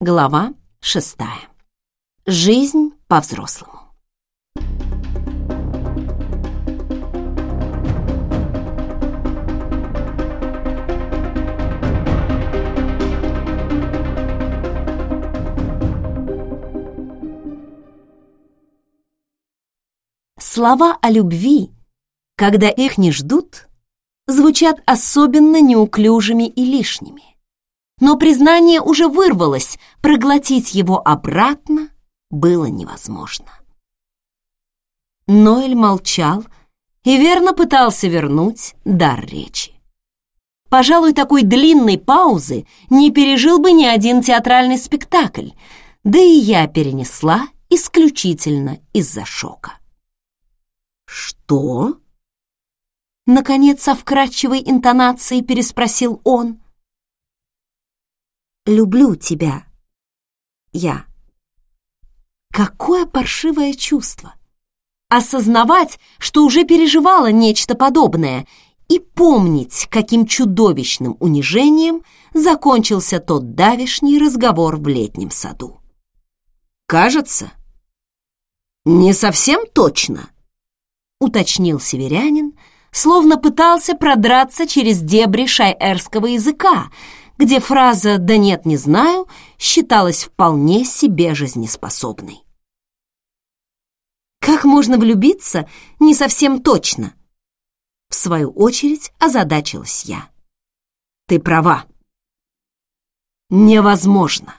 Глава шестая. Жизнь по-взрослому. Слова о любви, когда их не ждут, звучат особенно неуклюжими и лишними но признание уже вырвалось, проглотить его обратно было невозможно. Ноэль молчал и верно пытался вернуть дар речи. Пожалуй, такой длинной паузы не пережил бы ни один театральный спектакль, да и я перенесла исключительно из-за шока. «Что?» Наконец, со вкрадчивой интонацией переспросил он люблю тебя. Я. Какое паршивое чувство! Осознавать, что уже переживала нечто подобное, и помнить, каким чудовищным унижением закончился тот давишний разговор в летнем саду. «Кажется, не совсем точно», — уточнил северянин, словно пытался продраться через дебри шайерского языка, где фраза «да нет, не знаю» считалась вполне себе жизнеспособной. Как можно влюбиться не совсем точно? В свою очередь озадачилась я. Ты права. Невозможно.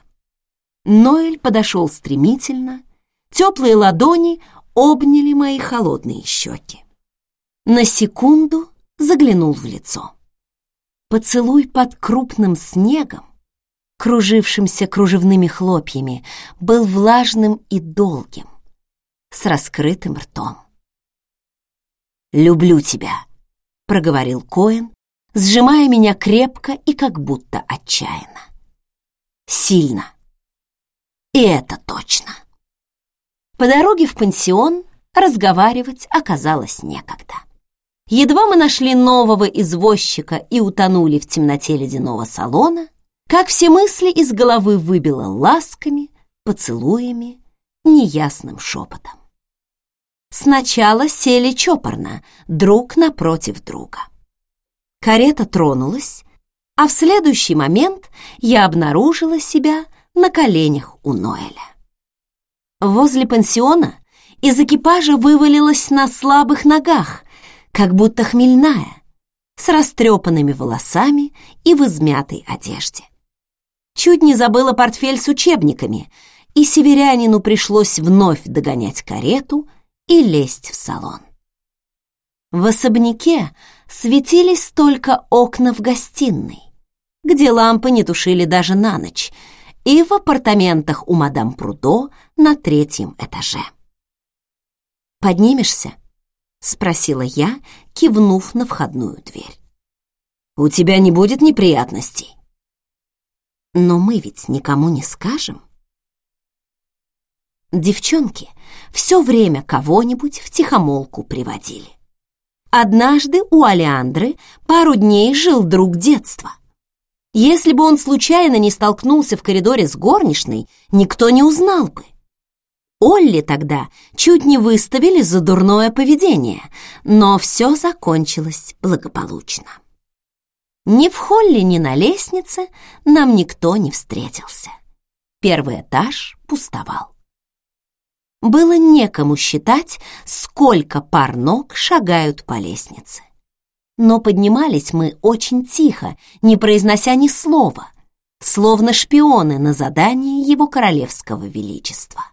Ноэль подошел стремительно, теплые ладони обняли мои холодные щеки. На секунду заглянул в лицо. Поцелуй под крупным снегом, кружившимся кружевными хлопьями, был влажным и долгим, с раскрытым ртом. «Люблю тебя», — проговорил Коэн, сжимая меня крепко и как будто отчаянно. «Сильно. И это точно». По дороге в пансион разговаривать оказалось некогда. Едва мы нашли нового извозчика и утонули в темноте ледяного салона, как все мысли из головы выбило ласками, поцелуями, неясным шепотом. Сначала сели чопорно, друг напротив друга. Карета тронулась, а в следующий момент я обнаружила себя на коленях у Ноэля. Возле пансиона из экипажа вывалилась на слабых ногах, как будто хмельная, с растрепанными волосами и в измятой одежде. Чуть не забыла портфель с учебниками, и северянину пришлось вновь догонять карету и лезть в салон. В особняке светились только окна в гостиной, где лампы не тушили даже на ночь, и в апартаментах у мадам Прудо на третьем этаже. «Поднимешься?» — спросила я, кивнув на входную дверь. «У тебя не будет неприятностей?» «Но мы ведь никому не скажем». Девчонки все время кого-нибудь в тихомолку приводили. Однажды у Алеандры пару дней жил друг детства. Если бы он случайно не столкнулся в коридоре с горничной, никто не узнал бы. Олли тогда чуть не выставили за дурное поведение, но все закончилось благополучно. Ни в холле, ни на лестнице нам никто не встретился. Первый этаж пустовал. Было некому считать, сколько пар ног шагают по лестнице. Но поднимались мы очень тихо, не произнося ни слова, словно шпионы на задании его королевского величества.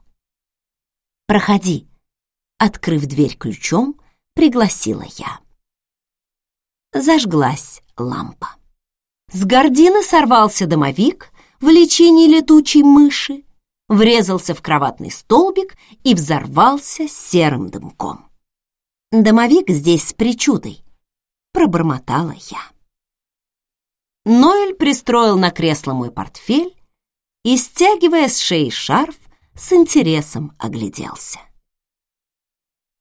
«Проходи», — открыв дверь ключом, пригласила я. Зажглась лампа. С гордины сорвался домовик в лечении летучей мыши, врезался в кроватный столбик и взорвался серым дымком. «Домовик здесь с причудой», — пробормотала я. Ноэль пристроил на кресло мой портфель и, стягивая с шеи шарф, с интересом огляделся.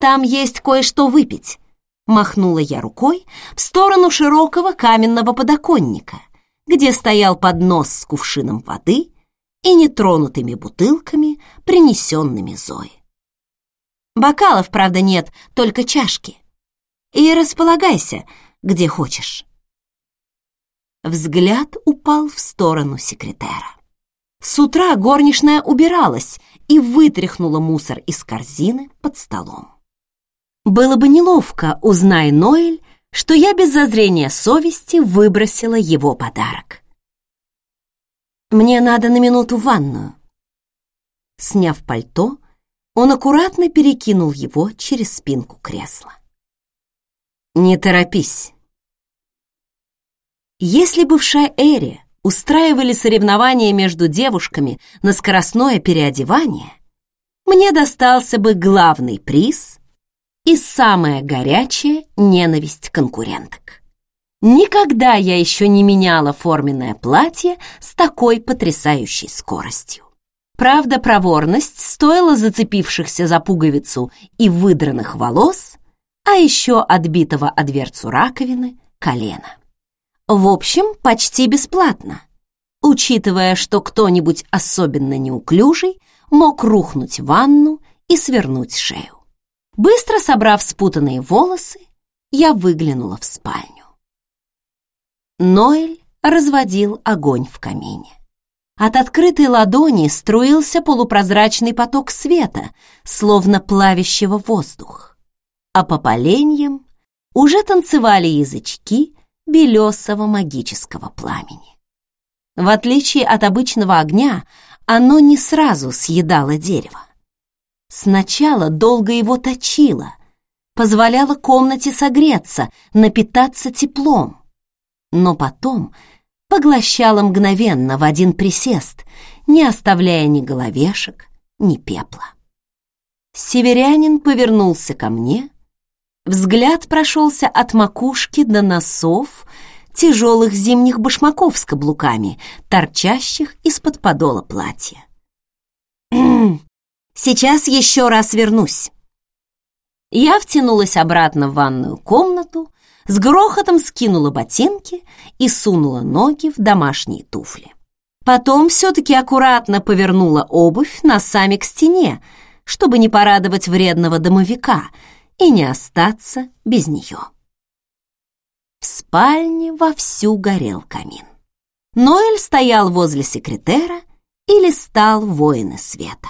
«Там есть кое-что выпить», — махнула я рукой в сторону широкого каменного подоконника, где стоял поднос с кувшином воды и нетронутыми бутылками, принесенными Зои. Бокалов, правда, нет, только чашки. И располагайся, где хочешь. Взгляд упал в сторону секретера. С утра горничная убиралась и вытряхнула мусор из корзины под столом. Было бы неловко, узнай Ноэль, что я без зазрения совести выбросила его подарок. «Мне надо на минуту в ванную». Сняв пальто, он аккуратно перекинул его через спинку кресла. «Не торопись». Если бы в устраивали соревнования между девушками на скоростное переодевание, мне достался бы главный приз и самая горячая ненависть конкуренток. Никогда я еще не меняла форменное платье с такой потрясающей скоростью. Правда, проворность стоила зацепившихся за пуговицу и выдранных волос, а еще отбитого о дверцу раковины колена. В общем, почти бесплатно, учитывая, что кто-нибудь особенно неуклюжий мог рухнуть в ванну и свернуть шею. Быстро собрав спутанные волосы, я выглянула в спальню. Ноэль разводил огонь в камине. От открытой ладони струился полупрозрачный поток света, словно плавящего воздух. А по поленьям уже танцевали язычки белесого магического пламени. В отличие от обычного огня, оно не сразу съедало дерево. Сначала долго его точило, позволяло комнате согреться, напитаться теплом. Но потом поглощало мгновенно в один присест, не оставляя ни головешек, ни пепла. Северянин повернулся ко мне Взгляд прошелся от макушки до носов тяжелых зимних башмаков с каблуками, торчащих из-под подола платья. «Сейчас еще раз вернусь». Я втянулась обратно в ванную комнату, с грохотом скинула ботинки и сунула ноги в домашние туфли. Потом все-таки аккуратно повернула обувь носами к стене, чтобы не порадовать вредного домовика — и не остаться без нее. В спальне вовсю горел камин. Ноэль стоял возле секретера и листал «Воины света».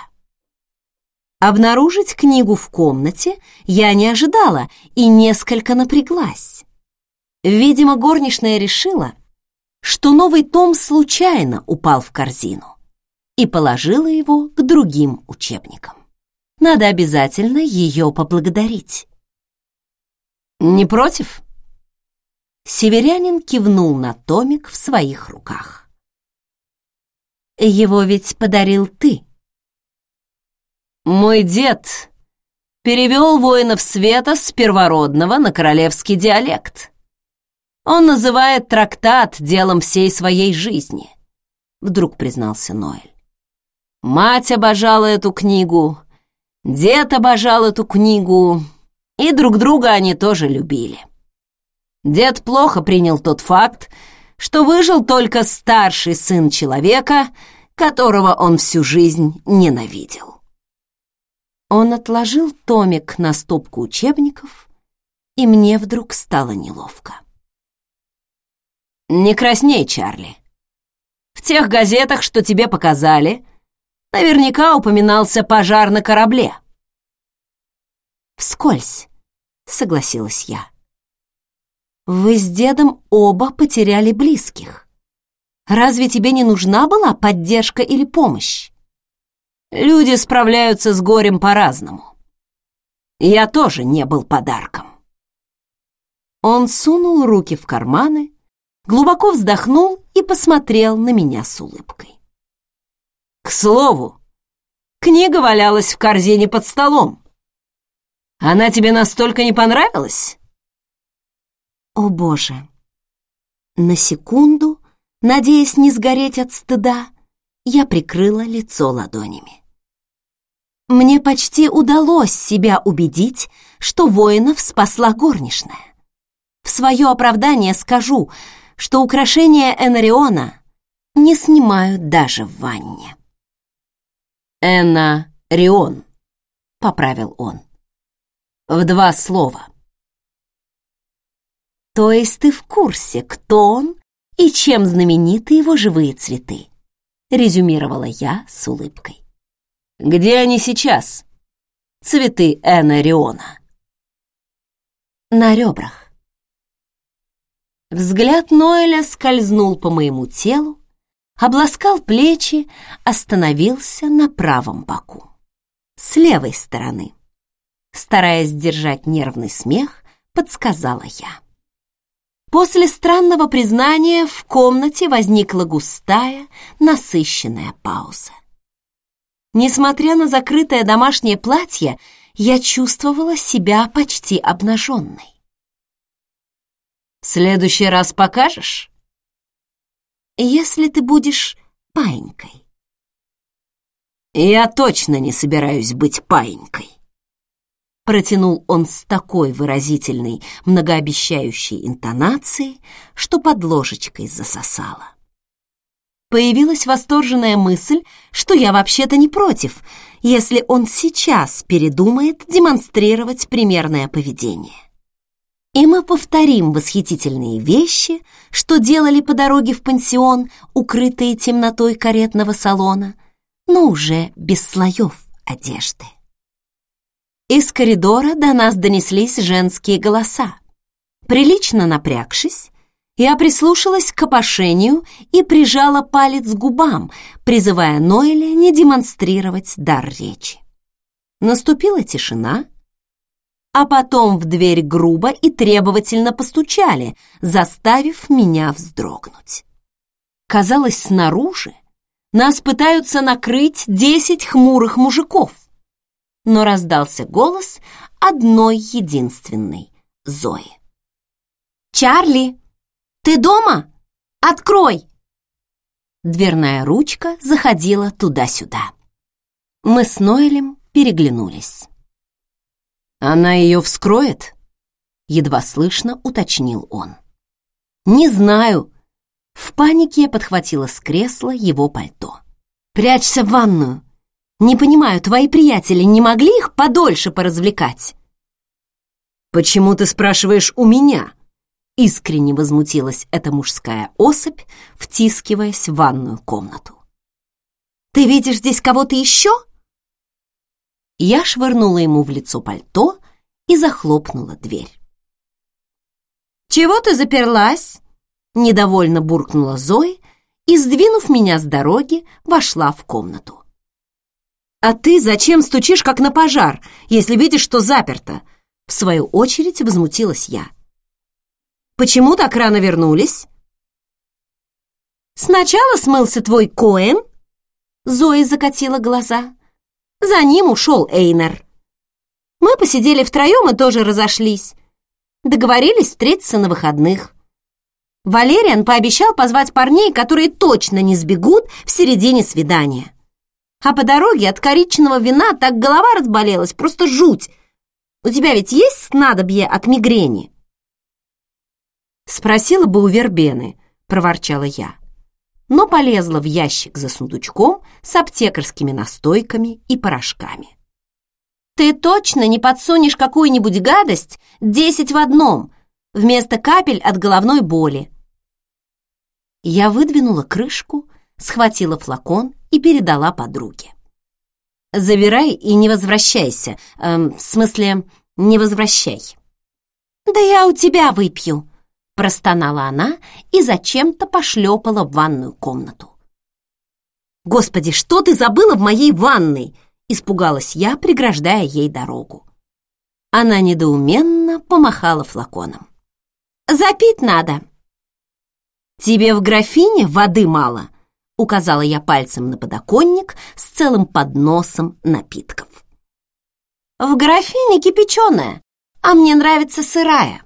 Обнаружить книгу в комнате я не ожидала и несколько напряглась. Видимо, горничная решила, что новый том случайно упал в корзину и положила его к другим учебникам. Надо обязательно ее поблагодарить. «Не против?» Северянин кивнул на томик в своих руках. «Его ведь подарил ты». «Мой дед перевел воинов света с первородного на королевский диалект. Он называет трактат делом всей своей жизни», — вдруг признался Ноэль. «Мать обожала эту книгу, Дед обожал эту книгу, и друг друга они тоже любили. Дед плохо принял тот факт, что выжил только старший сын человека, которого он всю жизнь ненавидел. Он отложил томик на стопку учебников, и мне вдруг стало неловко. «Не красней, Чарли. В тех газетах, что тебе показали, Наверняка упоминался пожар на корабле. «Вскользь», — согласилась я. «Вы с дедом оба потеряли близких. Разве тебе не нужна была поддержка или помощь?» «Люди справляются с горем по-разному. Я тоже не был подарком». Он сунул руки в карманы, глубоко вздохнул и посмотрел на меня с улыбкой. К слову, книга валялась в корзине под столом. Она тебе настолько не понравилась? О, Боже! На секунду, надеясь не сгореть от стыда, я прикрыла лицо ладонями. Мне почти удалось себя убедить, что воинов спасла горничная. В свое оправдание скажу, что украшения Энриона не снимают даже в ванне. Энна Рион, поправил он. В два слова. То есть ты в курсе, кто он и чем знамениты его живые цветы? Резюмировала я с улыбкой. Где они сейчас? Цветы Энна Риона. На ребрах. Взгляд Ноэля скользнул по моему телу, обласкал плечи, остановился на правом боку. С левой стороны. Стараясь сдержать нервный смех, подсказала я. После странного признания в комнате возникла густая, насыщенная пауза. Несмотря на закрытое домашнее платье, я чувствовала себя почти обнаженной. «В следующий раз покажешь?» «Если ты будешь паинькой». «Я точно не собираюсь быть паинькой», протянул он с такой выразительной, многообещающей интонацией, что под ложечкой засосало. Появилась восторженная мысль, что я вообще-то не против, если он сейчас передумает демонстрировать примерное поведение. И мы повторим восхитительные вещи, что делали по дороге в пансион, укрытые темнотой каретного салона, но уже без слоев одежды. Из коридора до нас донеслись женские голоса. Прилично напрягшись, я прислушалась к опошению и прижала палец к губам, призывая Ноэля не демонстрировать дар речи. Наступила тишина, а потом в дверь грубо и требовательно постучали, заставив меня вздрогнуть. Казалось, снаружи нас пытаются накрыть десять хмурых мужиков — но раздался голос одной единственной Зои. «Чарли, ты дома? Открой!» Дверная ручка заходила туда-сюда. Мы с Ноэлем переглянулись. «Она ее вскроет?» Едва слышно уточнил он. «Не знаю». В панике я подхватила с кресла его пальто. «Прячься в ванную. Не понимаю, твои приятели не могли их подольше поразвлекать?» «Почему ты спрашиваешь у меня?» Искренне возмутилась эта мужская особь, втискиваясь в ванную комнату. «Ты видишь здесь кого-то еще?» Я швырнула ему в лицо пальто и захлопнула дверь. «Чего ты заперлась?» Недовольно буркнула Зои и, сдвинув меня с дороги, вошла в комнату. «А ты зачем стучишь, как на пожар, если видишь, что заперто?» В свою очередь возмутилась я. «Почему так рано вернулись?» «Сначала смылся твой Коэн?» Зои закатила глаза. «За ним ушел Эйнер. Мы посидели втроем и тоже разошлись. Договорились встретиться на выходных. Валериан пообещал позвать парней, которые точно не сбегут в середине свидания. А по дороге от коричневого вина так голова разболелась, просто жуть. У тебя ведь есть снадобье от мигрени?» «Спросила бы у Вербены», — проворчала я. Но полезла в ящик за сундучком с аптекарскими настойками и порошками. «Ты точно не подсунешь какую-нибудь гадость десять в одном, вместо капель от головной боли?» Я выдвинула крышку, схватила флакон и передала подруге. «Забирай и не возвращайся. Эм, в смысле, не возвращай». «Да я у тебя выпью», — простонала она и зачем-то пошлепала в ванную комнату. «Господи, что ты забыла в моей ванной?» — испугалась я, преграждая ей дорогу. Она недоуменно помахала флаконом. «Запить надо». «Тебе в графине воды мало?» Указала я пальцем на подоконник с целым подносом напитков. «В графине кипяченая, а мне нравится сырая», —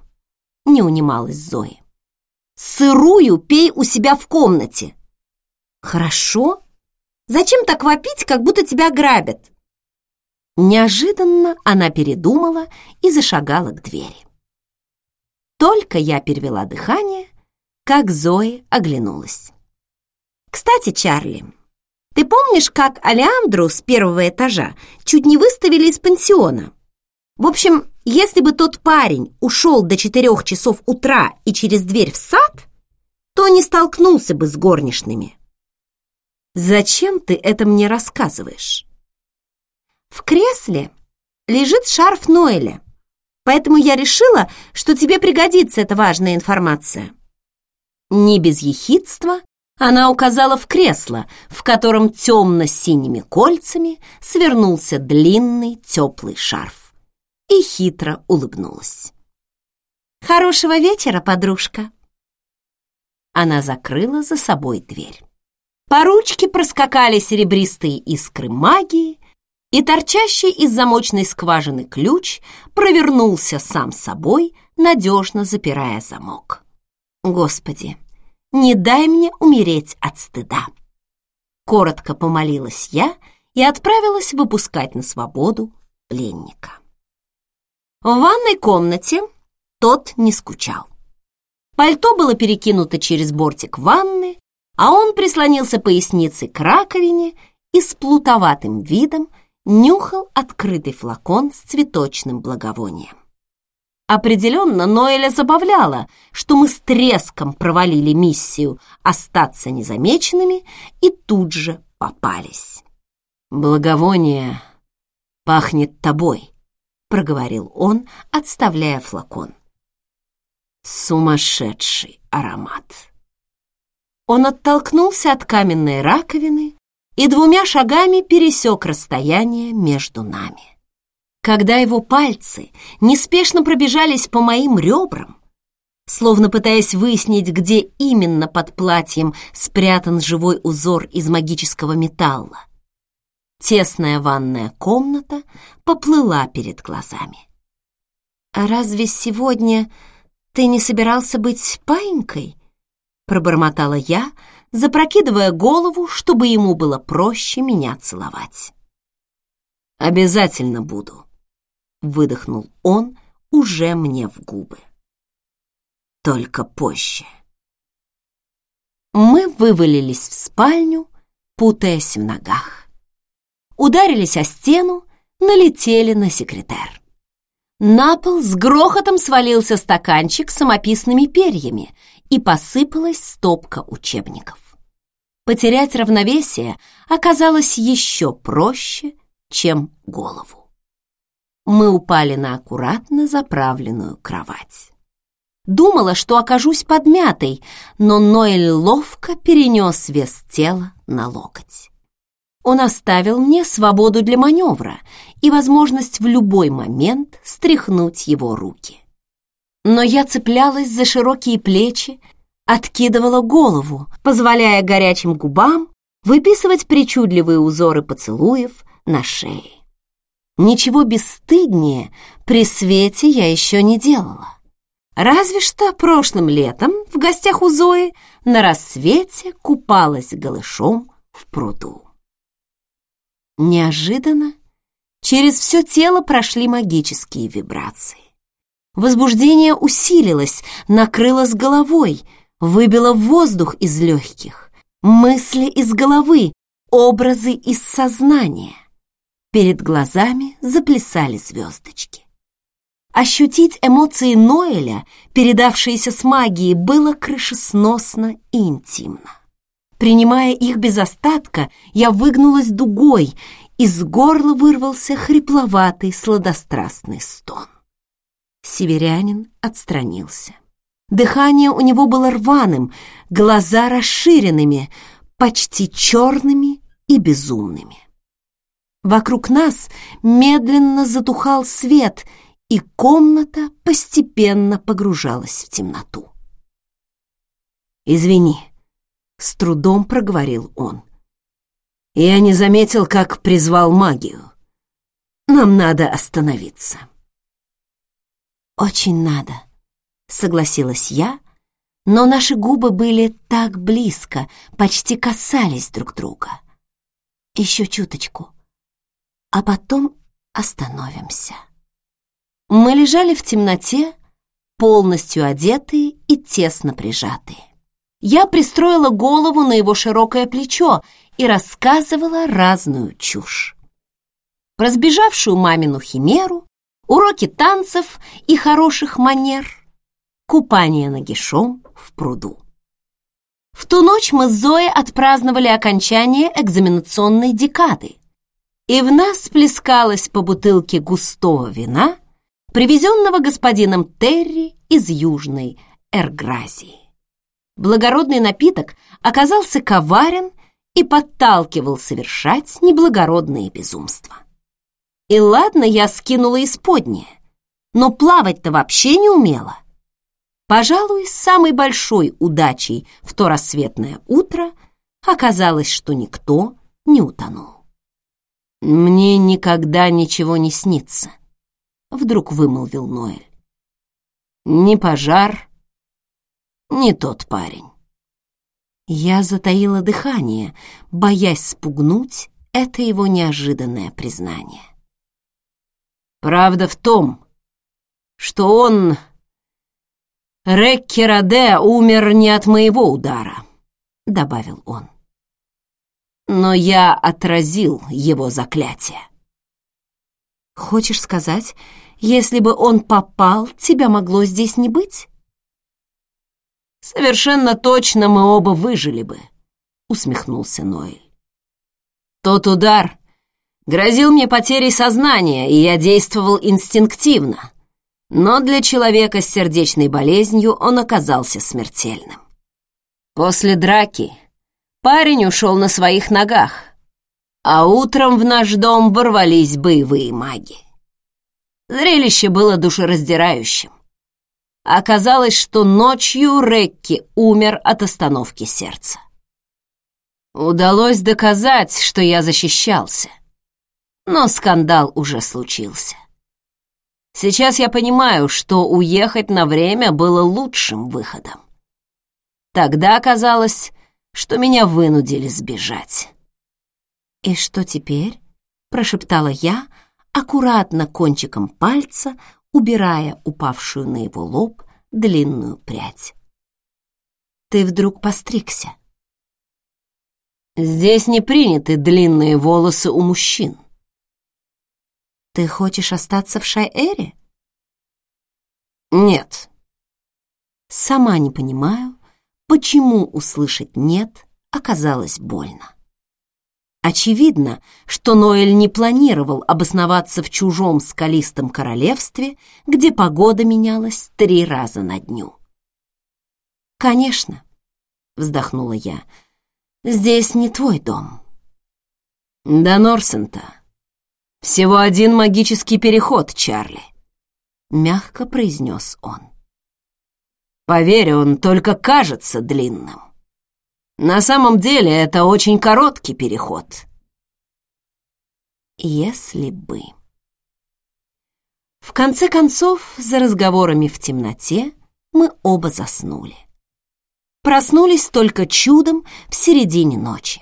не унималась Зои. «Сырую пей у себя в комнате». «Хорошо. Зачем так вопить, как будто тебя грабят?» Неожиданно она передумала и зашагала к двери. Только я перевела дыхание, как Зои оглянулась. «Кстати, Чарли, Ты помнишь, как Алеандру с первого этажа чуть не выставили из пансиона? В общем, если бы тот парень ушел до четырех часов утра и через дверь в сад, то не столкнулся бы с горничными. Зачем ты это мне рассказываешь? В кресле лежит шарф Ноэля, поэтому я решила, что тебе пригодится эта важная информация. Не без ехидства она указала в кресло, в котором темно-синими кольцами свернулся длинный теплый шарф, и хитро улыбнулась. «Хорошего вечера, подружка!» Она закрыла за собой дверь. По ручке проскакали серебристые искры магии, и торчащий из замочной скважины ключ провернулся сам собой, надежно запирая замок. Господи, не дай мне умереть от стыда. Коротко помолилась я и отправилась выпускать на свободу пленника. В ванной комнате тот не скучал. Пальто было перекинуто через бортик ванны, а он прислонился поясницей к раковине и с плутоватым видом нюхал открытый флакон с цветочным благовонием. Определенно Ноэля забавляла, что мы с треском провалили миссию остаться незамеченными и тут же попались. «Благовоние пахнет тобой», — проговорил он, отставляя флакон. «Сумасшедший аромат!» Он оттолкнулся от каменной раковины и двумя шагами пересек расстояние между нами. Когда его пальцы неспешно пробежались по моим ребрам, словно пытаясь выяснить, где именно под платьем спрятан живой узор из магического металла, тесная ванная комната поплыла перед глазами. «А разве сегодня ты не собирался быть паинькой?» пробормотала я, запрокидывая голову, чтобы ему было проще меня целовать. «Обязательно буду», выдохнул он уже мне в губы. Только позже. Мы вывалились в спальню, путаясь в ногах. Ударились о стену, налетели на секретер. На пол с грохотом свалился стаканчик с самописными перьями и посыпалась стопка учебников. Потерять равновесие оказалось еще проще, чем голову мы упали на аккуратно заправленную кровать. Думала, что окажусь подмятой, но Ноэль ловко перенес вес тела на локоть. Он оставил мне свободу для маневра и возможность в любой момент стряхнуть его руки. Но я цеплялась за широкие плечи, откидывала голову, позволяя горячим губам выписывать причудливые узоры поцелуев на шее. Ничего бесстыднее при свете я еще не делала. Разве что прошлым летом в гостях у Зои на рассвете купалась голышом в пруду. Неожиданно через все тело прошли магические вибрации. Возбуждение усилилось, накрыло с головой, выбило воздух из легких, мысли из головы, образы из сознания. Перед глазами заплясали звездочки. Ощутить эмоции Ноэля, передавшиеся с магией, было крышесносно и интимно. Принимая их без остатка, я выгнулась дугой, из горла вырвался хрипловатый сладострастный стон. Северянин отстранился. Дыхание у него было рваным, глаза расширенными, почти черными и безумными. Вокруг нас медленно затухал свет, и комната постепенно погружалась в темноту. «Извини», — с трудом проговорил он. «Я не заметил, как призвал магию. Нам надо остановиться». «Очень надо», — согласилась я, но наши губы были так близко, почти касались друг друга. «Еще чуточку» а потом остановимся. Мы лежали в темноте, полностью одетые и тесно прижатые. Я пристроила голову на его широкое плечо и рассказывала разную чушь. Про сбежавшую мамину химеру, уроки танцев и хороших манер, купание нагишом в пруду. В ту ночь мы с Зоей отпраздновали окончание экзаменационной декады, и в нас плескалось по бутылке густого вина, привезенного господином Терри из Южной Эргразии. Благородный напиток оказался коварен и подталкивал совершать неблагородные безумства. И ладно, я скинула исподнее, но плавать-то вообще не умела. Пожалуй, самой большой удачей в то рассветное утро оказалось, что никто не утонул. «Мне никогда ничего не снится», — вдруг вымолвил Ноэль. «Ни пожар, ни тот парень». Я затаила дыхание, боясь спугнуть это его неожиданное признание. Правда в том, что он, Рекки Раде, умер не от моего удара, добавил он. Но я отразил его заклятие. Хочешь сказать, если бы он попал, тебя могло здесь не быть? «Совершенно точно мы оба выжили бы», — усмехнулся Ноэль. «Тот удар грозил мне потерей сознания, и я действовал инстинктивно, но для человека с сердечной болезнью он оказался смертельным. После драки парень ушел на своих ногах, а утром в наш дом ворвались боевые маги. Зрелище было душераздирающим. Оказалось, что ночью Рекки умер от остановки сердца. Удалось доказать, что я защищался. Но скандал уже случился. Сейчас я понимаю, что уехать на время было лучшим выходом. Тогда оказалось, что меня вынудили сбежать. «И что теперь?» — прошептала я, аккуратно кончиком пальца убирая упавшую на его лоб длинную прядь. «Ты вдруг постригся?» «Здесь не приняты длинные волосы у мужчин». «Ты хочешь остаться в Шайэре?» «Нет». Сама не понимаю, почему услышать «нет» оказалось больно. Очевидно, что Ноэль не планировал обосноваться в чужом скалистом королевстве, где погода менялась три раза на дню. «Конечно», — вздохнула я, — «здесь не твой дом». «До Норсента. Всего один магический переход, Чарли», — мягко произнес он. «Поверь, он только кажется длинным». На самом деле это очень короткий переход. Если бы... В конце концов, за разговорами в темноте мы оба заснули. Проснулись только чудом в середине ночи.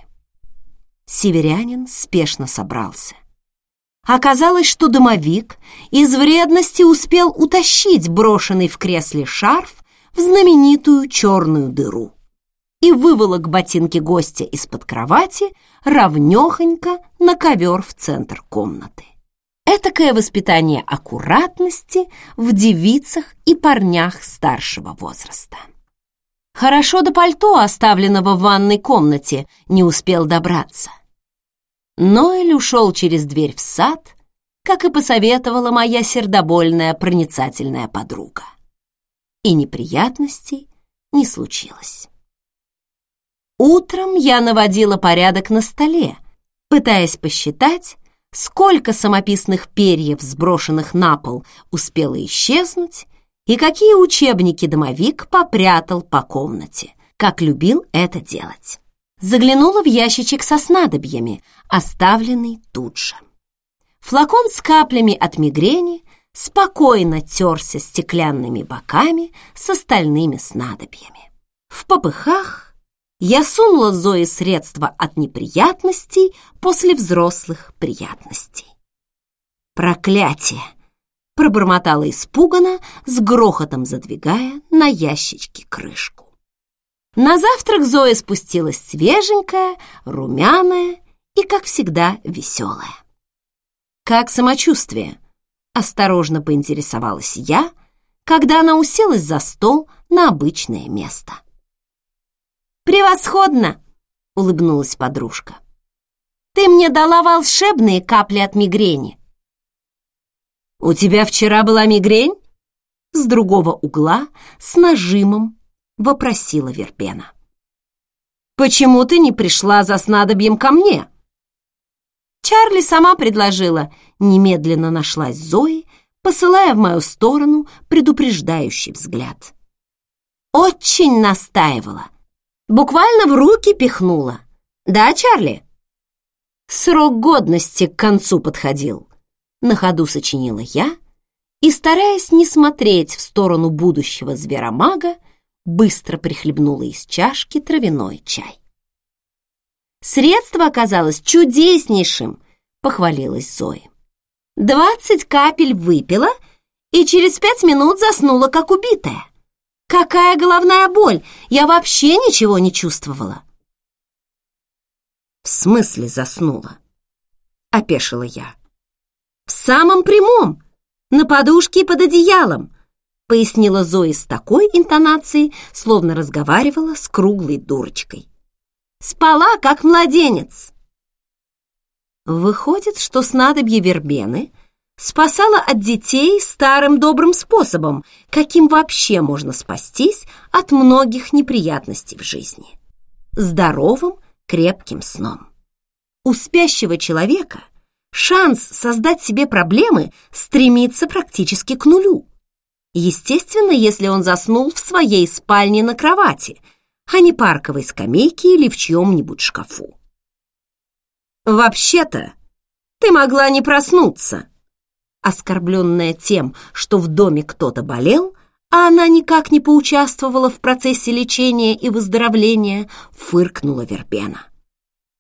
Северянин спешно собрался. Оказалось, что домовик из вредности успел утащить брошенный в кресле шарф в знаменитую черную дыру и выволок ботинки гостя из-под кровати равнёхонько на ковер в центр комнаты. Этакое воспитание аккуратности в девицах и парнях старшего возраста. Хорошо до пальто, оставленного в ванной комнате, не успел добраться. Ноэль ушел через дверь в сад, как и посоветовала моя сердобольная проницательная подруга. И неприятностей не случилось. Утром я наводила порядок на столе, пытаясь посчитать, сколько самописных перьев, сброшенных на пол, успело исчезнуть, и какие учебники домовик попрятал по комнате, как любил это делать. Заглянула в ящичек со снадобьями, оставленный тут же. Флакон с каплями от мигрени спокойно терся стеклянными боками с остальными снадобьями. В попыхах я сунула Зое средства от неприятностей после взрослых приятностей. «Проклятие!» — пробормотала испуганно, с грохотом задвигая на ящичке крышку. На завтрак Зоя спустилась свеженькая, румяная и, как всегда, веселая. «Как самочувствие?» — осторожно поинтересовалась я, когда она уселась за стол на обычное место. «Превосходно!» — улыбнулась подружка. «Ты мне дала волшебные капли от мигрени». «У тебя вчера была мигрень?» С другого угла, с нажимом, вопросила Вербена. «Почему ты не пришла за снадобьем ко мне?» Чарли сама предложила, немедленно нашлась Зои, посылая в мою сторону предупреждающий взгляд. Очень настаивала, буквально в руки пихнула. «Да, Чарли?» Срок годности к концу подходил. На ходу сочинила я и, стараясь не смотреть в сторону будущего зверомага, быстро прихлебнула из чашки травяной чай. «Средство оказалось чудеснейшим!» — похвалилась Зоя. «Двадцать капель выпила и через пять минут заснула, как убитая. Какая головная боль! Я вообще ничего не чувствовала!» «В смысле заснула?» — опешила я. «В самом прямом, на подушке и под одеялом пояснила Зои с такой интонацией, словно разговаривала с круглой дурочкой. «Спала, как младенец!» Выходит, что снадобье вербены спасало от детей старым добрым способом, каким вообще можно спастись от многих неприятностей в жизни. Здоровым, крепким сном. У спящего человека шанс создать себе проблемы стремится практически к нулю. Естественно, если он заснул в своей спальне на кровати, а не парковой скамейке или в чьем-нибудь шкафу. «Вообще-то, ты могла не проснуться!» Оскорбленная тем, что в доме кто-то болел, а она никак не поучаствовала в процессе лечения и выздоровления, фыркнула Вербена.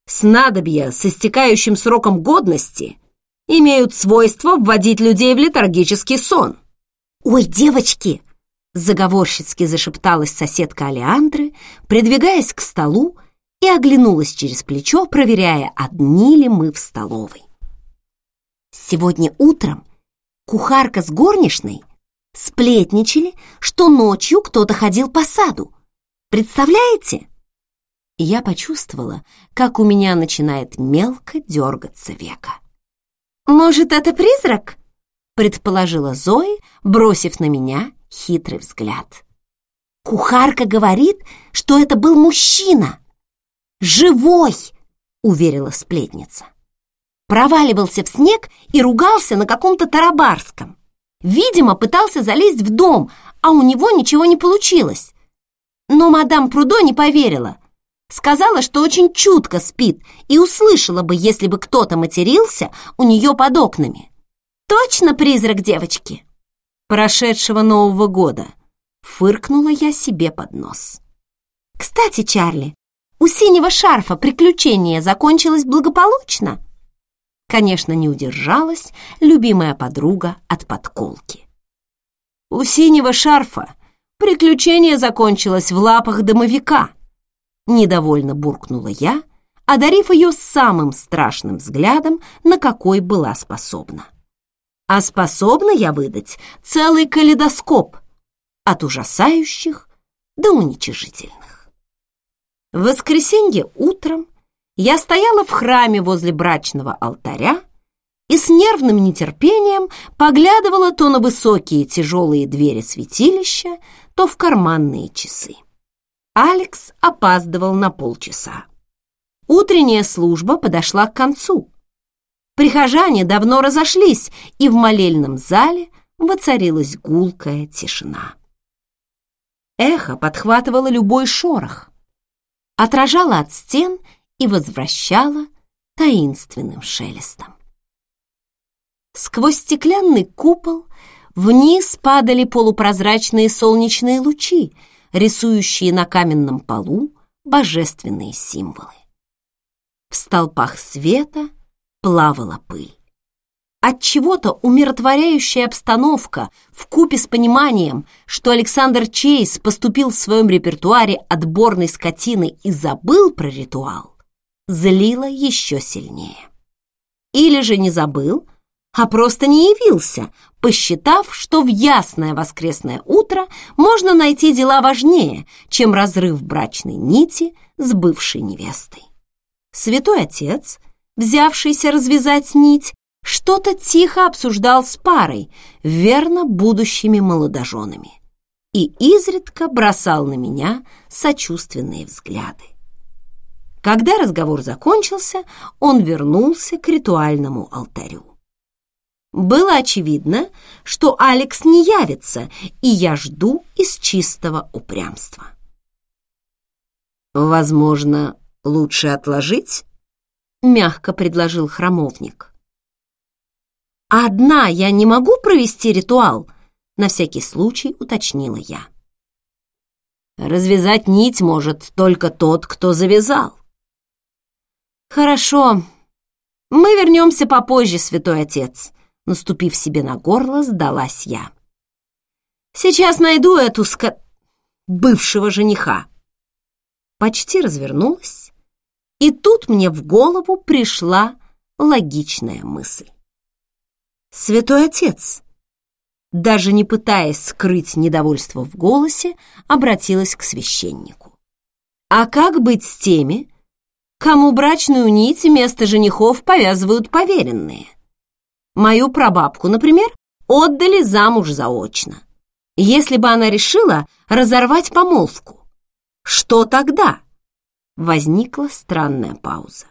Снадобья с истекающим сроком годности имеют свойство вводить людей в летаргический сон. «Ой, девочки!» — заговорщицки зашепталась соседка Алеандры, придвигаясь к столу и оглянулась через плечо, проверяя, одни ли мы в столовой. Сегодня утром кухарка с горничной сплетничали, что ночью кто-то ходил по саду. Представляете? Я почувствовала, как у меня начинает мелко дергаться века. «Может, это призрак?» предположила Зои, бросив на меня хитрый взгляд. Кухарка говорит, что это был мужчина. Живой, уверила сплетница. Проваливался в снег и ругался на каком-то тарабарском. Видимо, пытался залезть в дом, а у него ничего не получилось. Но мадам Прудо не поверила. Сказала, что очень чутко спит и услышала бы, если бы кто-то матерился у нее под окнами. Точно призрак девочки? Прошедшего Нового года. Фыркнула я себе под нос. Кстати, Чарли, у синего шарфа приключение закончилось благополучно? Конечно, не удержалась любимая подруга от подколки. У синего шарфа приключение закончилось в лапах домовика. Недовольно буркнула я, одарив ее самым страшным взглядом, на какой была способна а способна я выдать целый калейдоскоп от ужасающих до уничижительных. В воскресенье утром я стояла в храме возле брачного алтаря и с нервным нетерпением поглядывала то на высокие тяжелые двери святилища, то в карманные часы. Алекс опаздывал на полчаса. Утренняя служба подошла к концу, Прихожане давно разошлись, и в молельном зале воцарилась гулкая тишина. Эхо подхватывало любой шорох, отражало от стен и возвращало таинственным шелестом. Сквозь стеклянный купол вниз падали полупрозрачные солнечные лучи, рисующие на каменном полу божественные символы. В столпах света плавала пыль. От чего-то умиротворяющая обстановка в купе с пониманием, что Александр Чейз поступил в своем репертуаре отборной скотины и забыл про ритуал, злила еще сильнее. Или же не забыл, а просто не явился, посчитав, что в ясное воскресное утро можно найти дела важнее, чем разрыв брачной нити с бывшей невестой. Святой отец, взявшийся развязать нить, что-то тихо обсуждал с парой, верно будущими молодоженами, и изредка бросал на меня сочувственные взгляды. Когда разговор закончился, он вернулся к ритуальному алтарю. Было очевидно, что Алекс не явится, и я жду из чистого упрямства. «Возможно, лучше отложить?» — мягко предложил храмовник. «Одна я не могу провести ритуал?» — на всякий случай уточнила я. «Развязать нить может только тот, кто завязал». «Хорошо, мы вернемся попозже, святой отец», — наступив себе на горло, сдалась я. «Сейчас найду эту ска... бывшего жениха». Почти развернулась, и тут мне в голову пришла логичная мысль. «Святой отец!» Даже не пытаясь скрыть недовольство в голосе, обратилась к священнику. «А как быть с теми, кому брачную нить вместо женихов повязывают поверенные? Мою прабабку, например, отдали замуж заочно. Если бы она решила разорвать помолвку, что тогда?» Возникла странная пауза.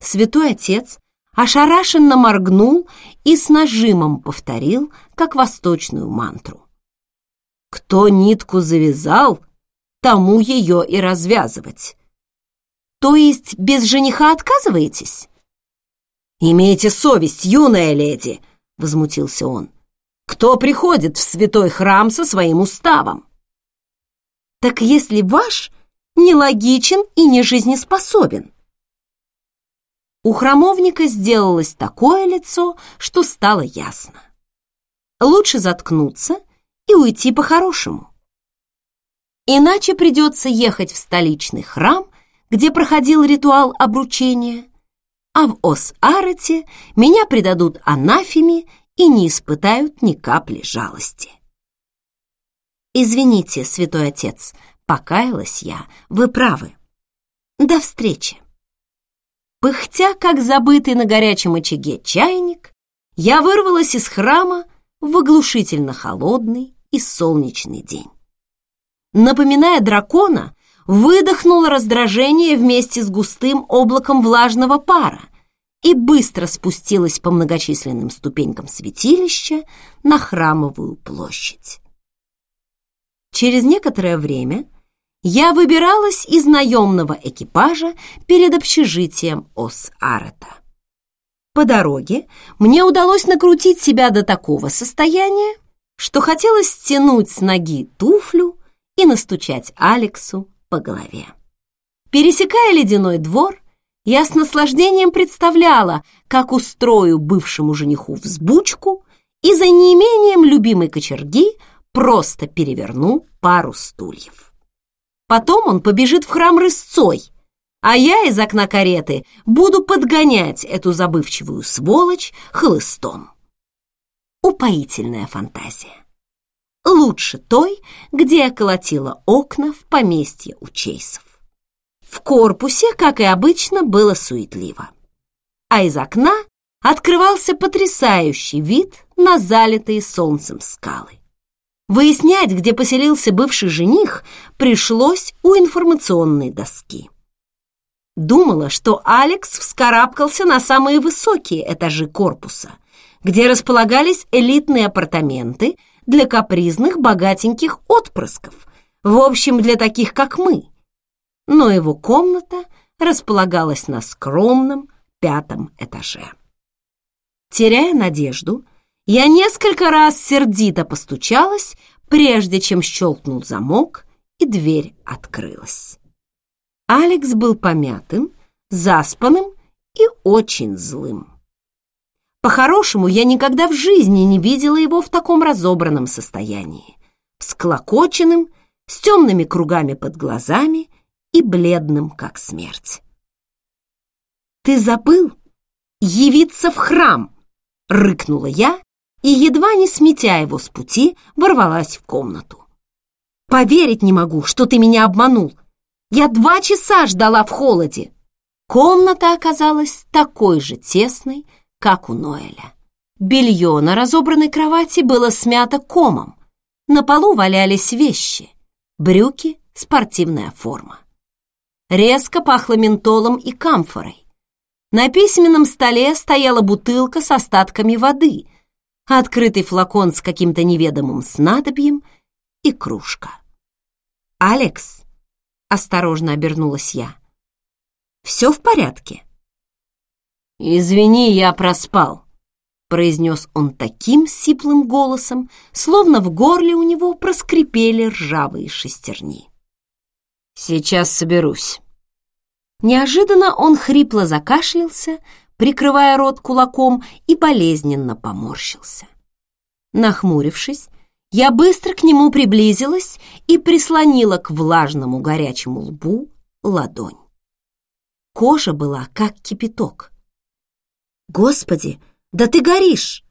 Святой отец ошарашенно моргнул и с нажимом повторил, как восточную мантру. «Кто нитку завязал, тому ее и развязывать». «То есть без жениха отказываетесь?» «Имейте совесть, юная леди!» — возмутился он. «Кто приходит в святой храм со своим уставом?» «Так если ваш нелогичен и не жизнеспособен, у храмовника сделалось такое лицо, что стало ясно. Лучше заткнуться и уйти по-хорошему. Иначе придется ехать в столичный храм, где проходил ритуал обручения, а в Ос-Арете меня предадут анафеме и не испытают ни капли жалости. «Извините, святой отец», — покаялась я, — «вы правы. До встречи». Пыхтя, как забытый на горячем очаге чайник, я вырвалась из храма в оглушительно холодный и солнечный день. Напоминая дракона, выдохнула раздражение вместе с густым облаком влажного пара и быстро спустилась по многочисленным ступенькам святилища на храмовую площадь. Через некоторое время я выбиралась из наемного экипажа перед общежитием Ос-Арета. По дороге мне удалось накрутить себя до такого состояния, что хотелось стянуть с ноги туфлю и настучать Алексу по голове. Пересекая ледяной двор, я с наслаждением представляла, как устрою бывшему жениху взбучку и за неимением любимой кочерги просто переверну пару стульев. Потом он побежит в храм рысцой, а я из окна кареты буду подгонять эту забывчивую сволочь хлыстом. Упоительная фантазия. Лучше той, где я колотила окна в поместье у Чейсов. В корпусе, как и обычно, было суетливо. А из окна открывался потрясающий вид на залитые солнцем скалы. Выяснять, где поселился бывший жених, пришлось у информационной доски. Думала, что Алекс вскарабкался на самые высокие этажи корпуса, где располагались элитные апартаменты для капризных богатеньких отпрысков, в общем, для таких, как мы. Но его комната располагалась на скромном пятом этаже. Теряя надежду, я несколько раз сердито постучалась, прежде чем щелкнул замок, и дверь открылась. Алекс был помятым, заспанным и очень злым. По-хорошему, я никогда в жизни не видела его в таком разобранном состоянии, всклокоченным, с темными кругами под глазами и бледным, как смерть. «Ты забыл явиться в храм!» — рыкнула я и, едва не сметя его с пути, ворвалась в комнату. «Поверить не могу, что ты меня обманул! Я два часа ждала в холоде!» Комната оказалась такой же тесной, как у Ноэля. Белье на разобранной кровати было смято комом. На полу валялись вещи, брюки, спортивная форма. Резко пахло ментолом и камфорой. На письменном столе стояла бутылка с остатками воды, открытый флакон с каким-то неведомым снадобьем и кружка. «Алекс!» — осторожно обернулась я. «Все в порядке?» «Извини, я проспал», — произнес он таким сиплым голосом, словно в горле у него проскрипели ржавые шестерни. «Сейчас соберусь». Неожиданно он хрипло закашлялся, прикрывая рот кулаком, и болезненно поморщился. Нахмурившись, я быстро к нему приблизилась и прислонила к влажному горячему лбу ладонь. Кожа была как кипяток. «Господи, да ты горишь!»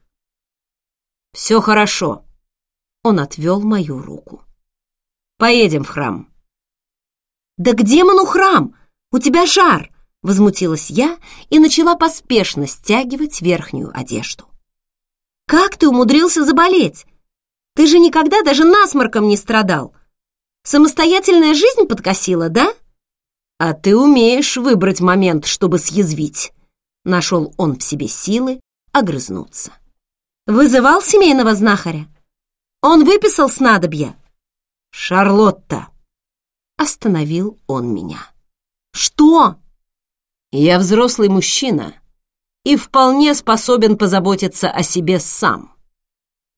«Все хорошо», — он отвел мою руку. «Поедем в храм». «Да к демону храм! У тебя жар!» — возмутилась я и начала поспешно стягивать верхнюю одежду. «Как ты умудрился заболеть? Ты же никогда даже насморком не страдал. Самостоятельная жизнь подкосила, да?» «А ты умеешь выбрать момент, чтобы съязвить», — нашел он в себе силы огрызнуться. «Вызывал семейного знахаря? Он выписал снадобья?» «Шарлотта!» Остановил он меня. «Что?» «Я взрослый мужчина и вполне способен позаботиться о себе сам»,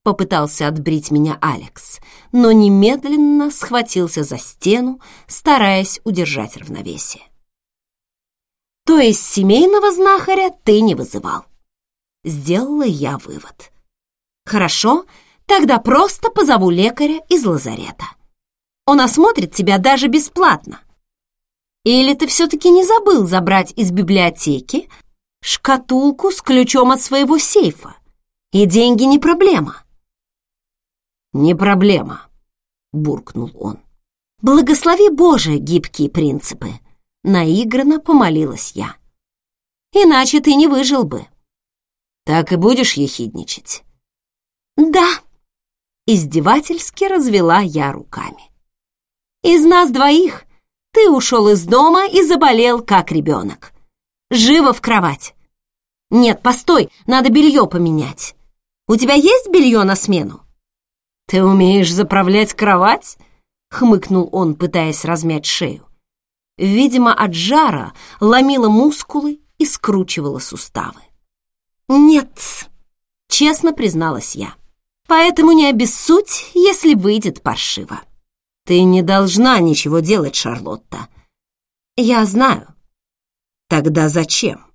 попытался отбрить меня Алекс, но немедленно схватился за стену, стараясь удержать равновесие. «То есть семейного знахаря ты не вызывал?» Сделала я вывод. «Хорошо, тогда просто позову лекаря из лазарета. Он осмотрит тебя даже бесплатно. Или ты все-таки не забыл забрать из библиотеки шкатулку с ключом от своего сейфа? И деньги не проблема. Не проблема, буркнул он. Благослови Боже гибкие принципы. Наигранно помолилась я. Иначе ты не выжил бы. Так и будешь ехидничать? Да. Издевательски развела я руками. Из нас двоих ты ушел из дома и заболел, как ребенок. Живо в кровать. Нет, постой, надо белье поменять. У тебя есть белье на смену? Ты умеешь заправлять кровать? Хмыкнул он, пытаясь размять шею. Видимо, от жара ломило мускулы и скручивало суставы. Нет, честно призналась я. Поэтому не обессудь, если выйдет паршиво. Ты не должна ничего делать, Шарлотта. Я знаю. Тогда зачем?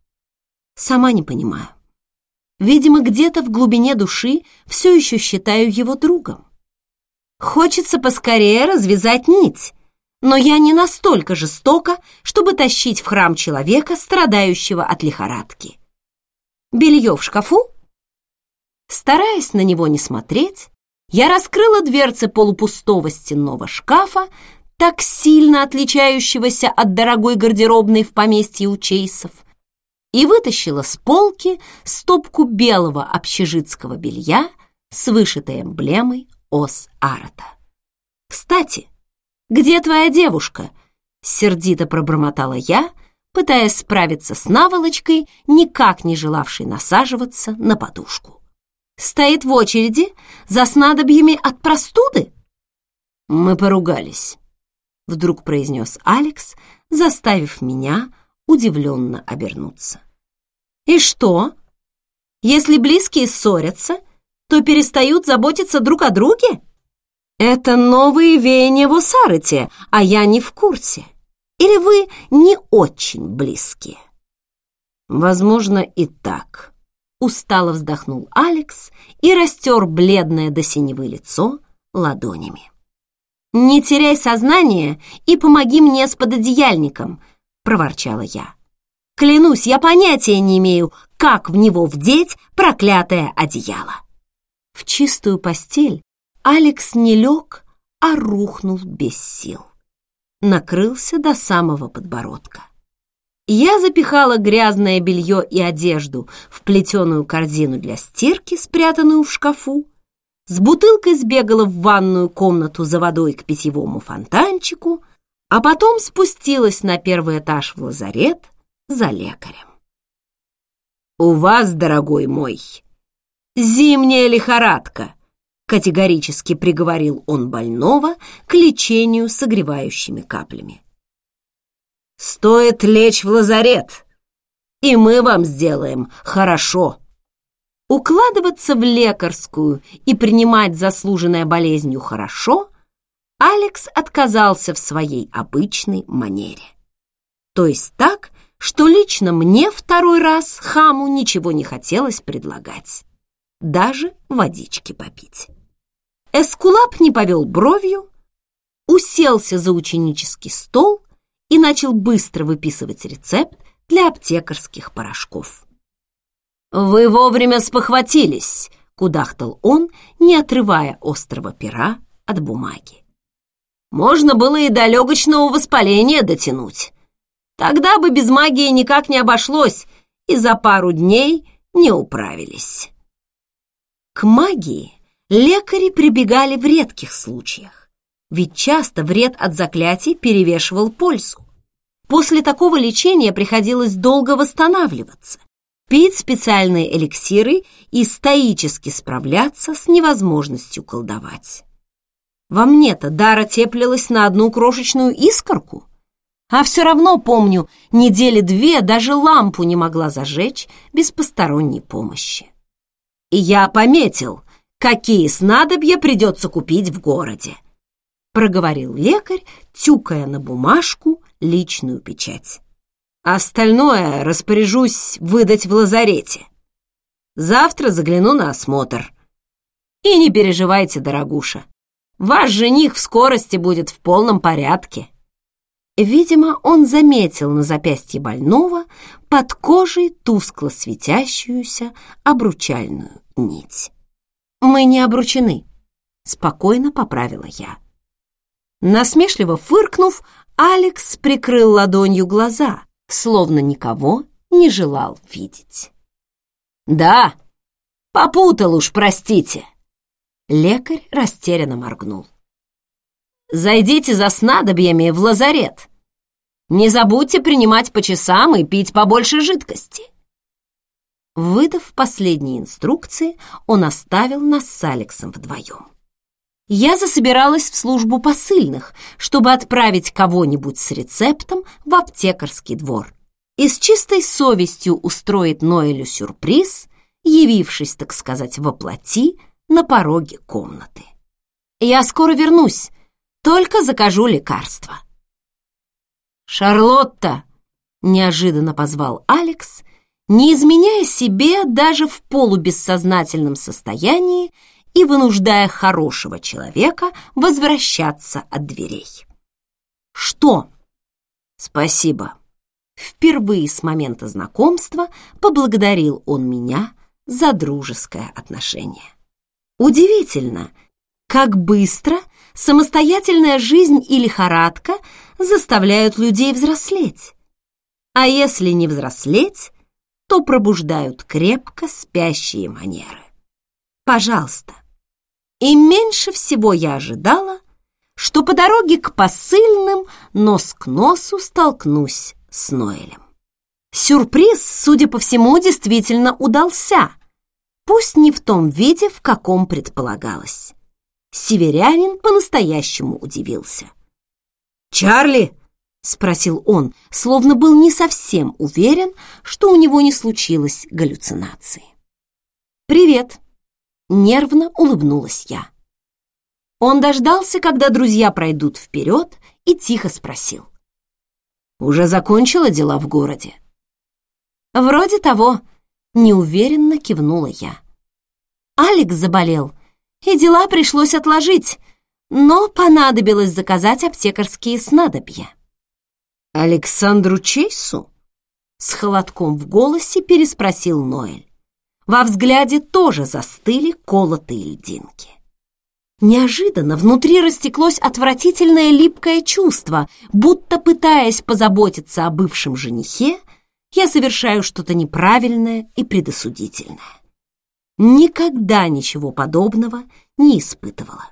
Сама не понимаю. Видимо, где-то в глубине души все еще считаю его другом. Хочется поскорее развязать нить, но я не настолько жестока, чтобы тащить в храм человека, страдающего от лихорадки. Белье в шкафу? Стараясь на него не смотреть, я раскрыла дверцы полупустого стенного шкафа, так сильно отличающегося от дорогой гардеробной в поместье у Чейсов, и вытащила с полки стопку белого общежитского белья с вышитой эмблемой ос Арата. «Кстати, где твоя девушка?» — сердито пробормотала я, пытаясь справиться с наволочкой, никак не желавшей насаживаться на подушку стоит в очереди за снадобьями от простуды?» «Мы поругались», — вдруг произнес Алекс, заставив меня удивленно обернуться. «И что? Если близкие ссорятся, то перестают заботиться друг о друге? Это новые веяния в Усарыте, а я не в курсе. Или вы не очень близкие?» «Возможно, и так», Устало вздохнул Алекс и растер бледное до синевы лицо ладонями. «Не теряй сознание и помоги мне с пододеяльником», — проворчала я. «Клянусь, я понятия не имею, как в него вдеть проклятое одеяло». В чистую постель Алекс не лег, а рухнул без сил. Накрылся до самого подбородка. Я запихала грязное белье и одежду в плетеную корзину для стирки, спрятанную в шкафу, с бутылкой сбегала в ванную комнату за водой к питьевому фонтанчику, а потом спустилась на первый этаж в лазарет за лекарем. «У вас, дорогой мой, зимняя лихорадка», категорически приговорил он больного к лечению согревающими каплями. Стоит лечь в лазарет, и мы вам сделаем хорошо. Укладываться в лекарскую и принимать заслуженное болезнью хорошо Алекс отказался в своей обычной манере. То есть так, что лично мне второй раз хаму ничего не хотелось предлагать. Даже водички попить. Эскулап не повел бровью, уселся за ученический стол и начал быстро выписывать рецепт для аптекарских порошков. «Вы вовремя спохватились», — кудахтал он, не отрывая острого пера от бумаги. «Можно было и до легочного воспаления дотянуть. Тогда бы без магии никак не обошлось, и за пару дней не управились». К магии лекари прибегали в редких случаях ведь часто вред от заклятий перевешивал пользу. После такого лечения приходилось долго восстанавливаться, пить специальные эликсиры и стоически справляться с невозможностью колдовать. Во мне-то дара теплилась на одну крошечную искорку, а все равно, помню, недели две даже лампу не могла зажечь без посторонней помощи. И я пометил, какие снадобья придется купить в городе проговорил лекарь, тюкая на бумажку личную печать. Остальное распоряжусь выдать в лазарете. Завтра загляну на осмотр. И не переживайте, дорогуша, ваш жених в скорости будет в полном порядке. Видимо, он заметил на запястье больного под кожей тускло светящуюся обручальную нить. «Мы не обручены», — спокойно поправила я. Насмешливо фыркнув, Алекс прикрыл ладонью глаза, словно никого не желал видеть. «Да, попутал уж, простите!» Лекарь растерянно моргнул. «Зайдите за снадобьями в лазарет. Не забудьте принимать по часам и пить побольше жидкости». Выдав последние инструкции, он оставил нас с Алексом вдвоем я засобиралась в службу посыльных, чтобы отправить кого-нибудь с рецептом в аптекарский двор и с чистой совестью устроить Ноэлю сюрприз, явившись, так сказать, во плоти на пороге комнаты. «Я скоро вернусь, только закажу лекарство». «Шарлотта!» — неожиданно позвал Алекс, не изменяя себе даже в полубессознательном состоянии и вынуждая хорошего человека возвращаться от дверей. «Что?» «Спасибо». Впервые с момента знакомства поблагодарил он меня за дружеское отношение. Удивительно, как быстро самостоятельная жизнь и лихорадка заставляют людей взрослеть. А если не взрослеть, то пробуждают крепко спящие манеры. Пожалуйста, и меньше всего я ожидала, что по дороге к посыльным нос к носу столкнусь с Ноэлем. Сюрприз, судя по всему, действительно удался, пусть не в том виде, в каком предполагалось. Северянин по-настоящему удивился. «Чарли!» — спросил он, словно был не совсем уверен, что у него не случилось галлюцинации. «Привет!» Нервно улыбнулась я. Он дождался, когда друзья пройдут вперед, и тихо спросил. «Уже закончила дела в городе?» «Вроде того. Неуверенно кивнула я. Алекс заболел, и дела пришлось отложить, но понадобилось заказать аптекарские снадобья. «Александру Чейсу?» С холодком в голосе переспросил Ноэль. Во взгляде тоже застыли колотые льдинки. Неожиданно внутри растеклось отвратительное липкое чувство, будто, пытаясь позаботиться о бывшем женихе, я совершаю что-то неправильное и предосудительное. Никогда ничего подобного не испытывала.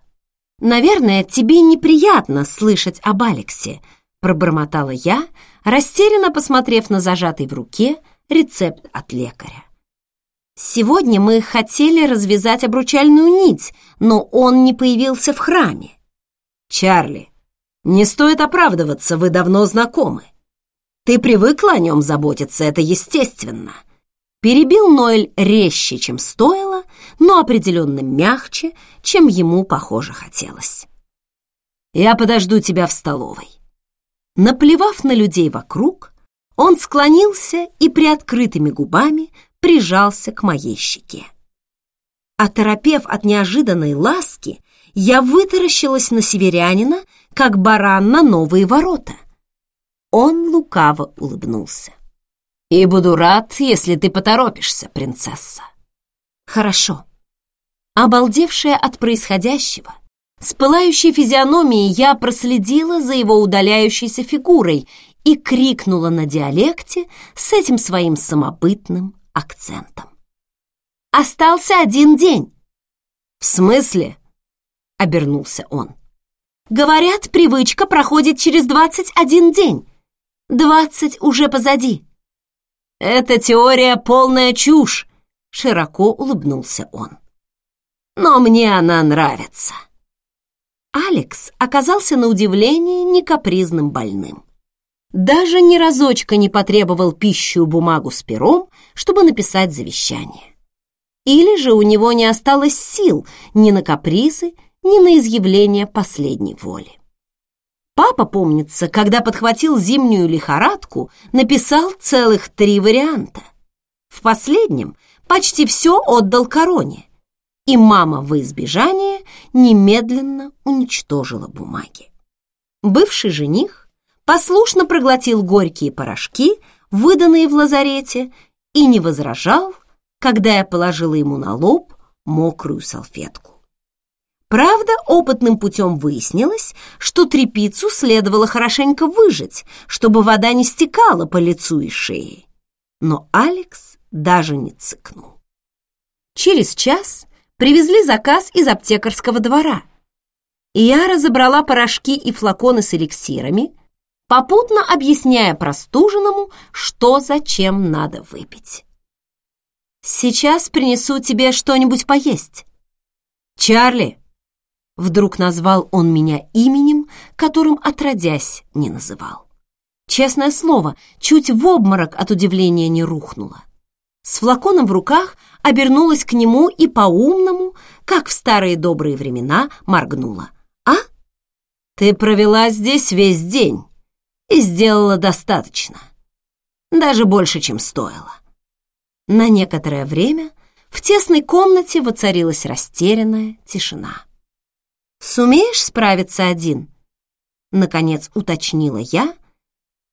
«Наверное, тебе неприятно слышать об Алексе», пробормотала я, растерянно посмотрев на зажатый в руке рецепт от лекаря. Сегодня мы хотели развязать обручальную нить, но он не появился в храме. Чарли, не стоит оправдываться, вы давно знакомы. Ты привыкла о нем заботиться, это естественно. Перебил Ноэль резче, чем стоило, но определенно мягче, чем ему, похоже, хотелось. Я подожду тебя в столовой. Наплевав на людей вокруг, он склонился и приоткрытыми губами прижался к моей щеке. Оторопев от неожиданной ласки, я вытаращилась на северянина, как баран на новые ворота. Он лукаво улыбнулся. «И буду рад, если ты поторопишься, принцесса». «Хорошо». Обалдевшая от происходящего, с пылающей физиономией я проследила за его удаляющейся фигурой и крикнула на диалекте с этим своим самобытным акцентом. «Остался один день». «В смысле?» — обернулся он. «Говорят, привычка проходит через двадцать один день. Двадцать уже позади». «Эта теория полная чушь», — широко улыбнулся он. «Но мне она нравится». Алекс оказался на удивление не капризным больным. Даже ни разочка не потребовал пищу бумагу с пером, чтобы написать завещание. Или же у него не осталось сил ни на капризы, ни на изъявление последней воли. Папа, помнится, когда подхватил зимнюю лихорадку, написал целых три варианта. В последнем почти все отдал короне, и мама в избежание немедленно уничтожила бумаги. Бывший жених послушно проглотил горькие порошки, выданные в лазарете, и не возражал, когда я положила ему на лоб мокрую салфетку. Правда, опытным путем выяснилось, что трепицу следовало хорошенько выжать, чтобы вода не стекала по лицу и шее. Но Алекс даже не цыкнул. Через час привезли заказ из аптекарского двора. И я разобрала порошки и флаконы с эликсирами, попутно объясняя простуженному, что зачем надо выпить. «Сейчас принесу тебе что-нибудь поесть». «Чарли!» Вдруг назвал он меня именем, которым отродясь не называл. Честное слово, чуть в обморок от удивления не рухнула. С флаконом в руках обернулась к нему и по-умному, как в старые добрые времена, моргнула. «А? Ты провела здесь весь день и сделала достаточно. Даже больше, чем стоило. На некоторое время в тесной комнате воцарилась растерянная тишина. «Сумеешь справиться один?» Наконец уточнила я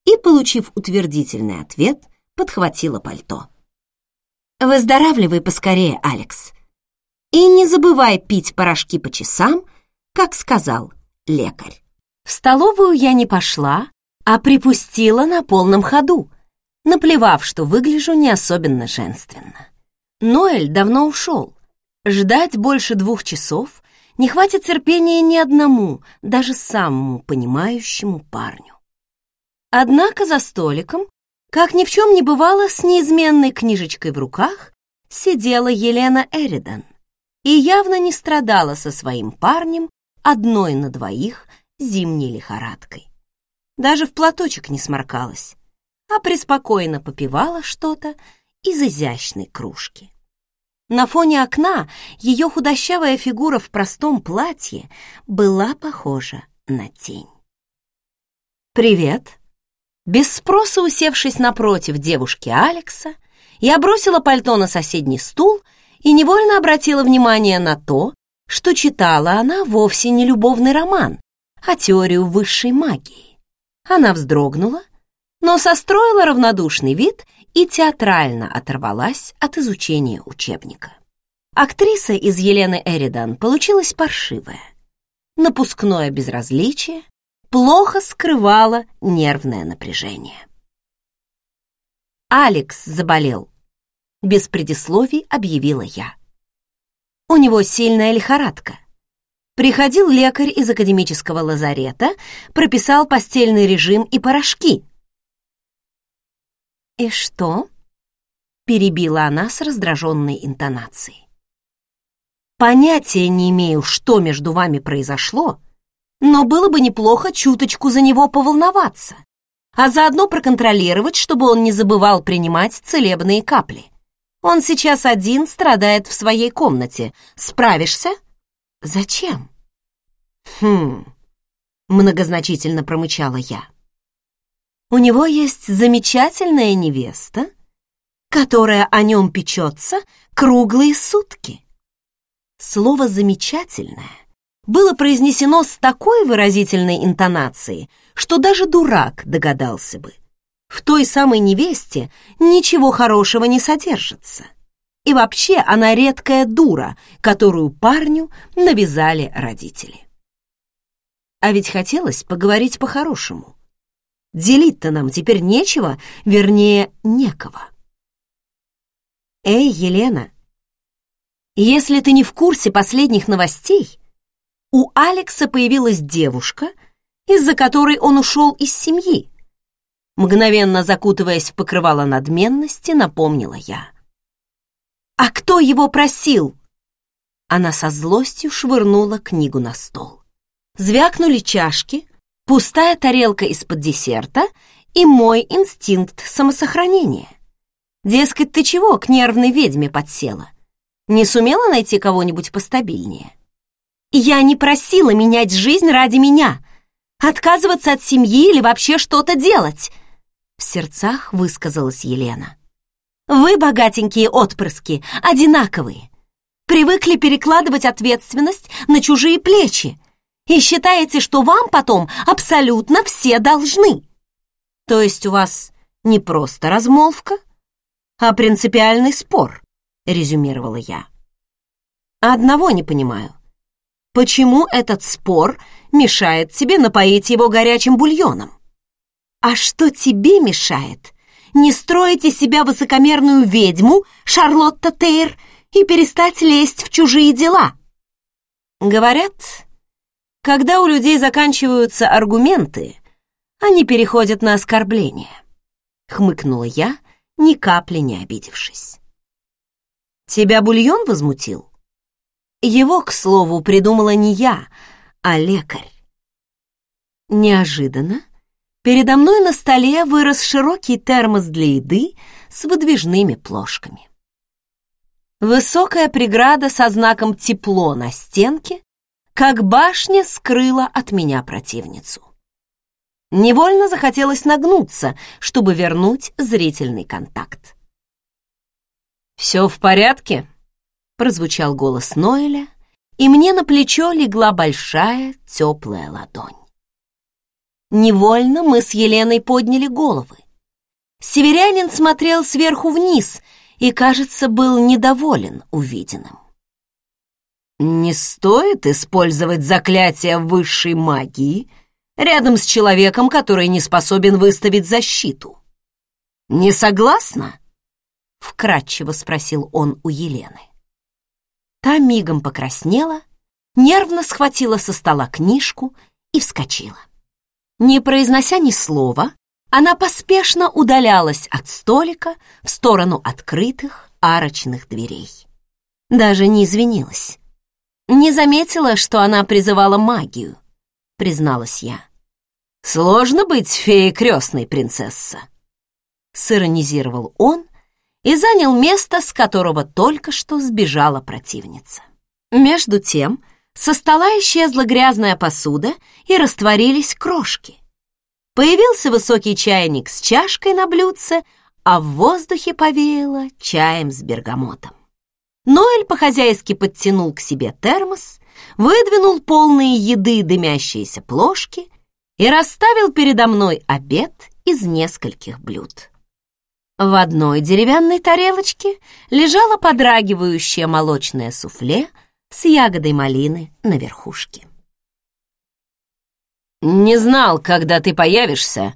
и, получив утвердительный ответ, подхватила пальто. «Выздоравливай поскорее, Алекс. И не забывай пить порошки по часам, как сказал лекарь». В столовую я не пошла, а припустила на полном ходу, наплевав, что выгляжу не особенно женственно. Ноэль давно ушел. Ждать больше двух часов не хватит терпения ни одному, даже самому понимающему парню. Однако за столиком, как ни в чем не бывало, с неизменной книжечкой в руках сидела Елена Эридан и явно не страдала со своим парнем одной на двоих зимней лихорадкой даже в платочек не сморкалась, а преспокойно попивала что-то из изящной кружки. На фоне окна ее худощавая фигура в простом платье была похожа на тень. «Привет!» Без спроса усевшись напротив девушки Алекса, я бросила пальто на соседний стул и невольно обратила внимание на то, что читала она вовсе не любовный роман, а теорию высшей магии. Она вздрогнула, но состроила равнодушный вид и театрально оторвалась от изучения учебника. Актриса из Елены Эридан получилась паршивая. Напускное безразличие плохо скрывало нервное напряжение. «Алекс заболел», — без предисловий объявила я. «У него сильная лихорадка. Приходил лекарь из академического лазарета, прописал постельный режим и порошки». «И что?» — перебила она с раздраженной интонацией. Понятия не имею, что между вами произошло, но было бы неплохо чуточку за него поволноваться, а заодно проконтролировать, чтобы он не забывал принимать целебные капли. Он сейчас один страдает в своей комнате. Справишься? Зачем? Хм, многозначительно промычала я. У него есть замечательная невеста, которая о нем печется круглые сутки. Слово «замечательное» было произнесено с такой выразительной интонацией, что даже дурак догадался бы. В той самой невесте ничего хорошего не содержится. И вообще она редкая дура, которую парню навязали родители. А ведь хотелось поговорить по-хорошему. Делить-то нам теперь нечего, вернее, некого. «Эй, Елена!» Если ты не в курсе последних новостей, у Алекса появилась девушка, из-за которой он ушел из семьи. Мгновенно закутываясь в покрывало надменности, напомнила я. «А кто его просил?» Она со злостью швырнула книгу на стол. Звякнули чашки, пустая тарелка из-под десерта и мой инстинкт самосохранения. Дескать, ты чего к нервной ведьме подсела? Не сумела найти кого-нибудь постабильнее? Я не просила менять жизнь ради меня, отказываться от семьи или вообще что-то делать. В сердцах высказалась Елена. Вы, богатенькие отпрыски, одинаковые. Привыкли перекладывать ответственность на чужие плечи и считаете, что вам потом абсолютно все должны. То есть у вас не просто размолвка, а принципиальный спор. — резюмировала я. «Одного не понимаю. Почему этот спор мешает тебе напоить его горячим бульоном? А что тебе мешает? Не строить из себя высокомерную ведьму, Шарлотта Тейр, и перестать лезть в чужие дела?» Говорят, когда у людей заканчиваются аргументы, они переходят на оскорбления. Хмыкнула я, ни капли не обидевшись. Тебя бульон возмутил? Его, к слову, придумала не я, а лекарь. Неожиданно передо мной на столе вырос широкий термос для еды с выдвижными плошками. Высокая преграда со знаком «тепло» на стенке, как башня скрыла от меня противницу. Невольно захотелось нагнуться, чтобы вернуть зрительный контакт. «Все в порядке?» — прозвучал голос Ноэля, и мне на плечо легла большая теплая ладонь. Невольно мы с Еленой подняли головы. Северянин смотрел сверху вниз и, кажется, был недоволен увиденным. «Не стоит использовать заклятие высшей магии рядом с человеком, который не способен выставить защиту. Не согласна?» вкратчиво спросил он у Елены. Та мигом покраснела, нервно схватила со стола книжку и вскочила. Не произнося ни слова, она поспешно удалялась от столика в сторону открытых арочных дверей. Даже не извинилась. Не заметила, что она призывала магию, призналась я. Сложно быть феей крестной, принцесса. Сиронизировал он, и занял место, с которого только что сбежала противница. Между тем, со стола исчезла грязная посуда и растворились крошки. Появился высокий чайник с чашкой на блюдце, а в воздухе повеяло чаем с бергамотом. Ноэль по-хозяйски подтянул к себе термос, выдвинул полные еды дымящиеся плошки и расставил передо мной обед из нескольких блюд. В одной деревянной тарелочке лежало подрагивающее молочное суфле с ягодой малины на верхушке. «Не знал, когда ты появишься,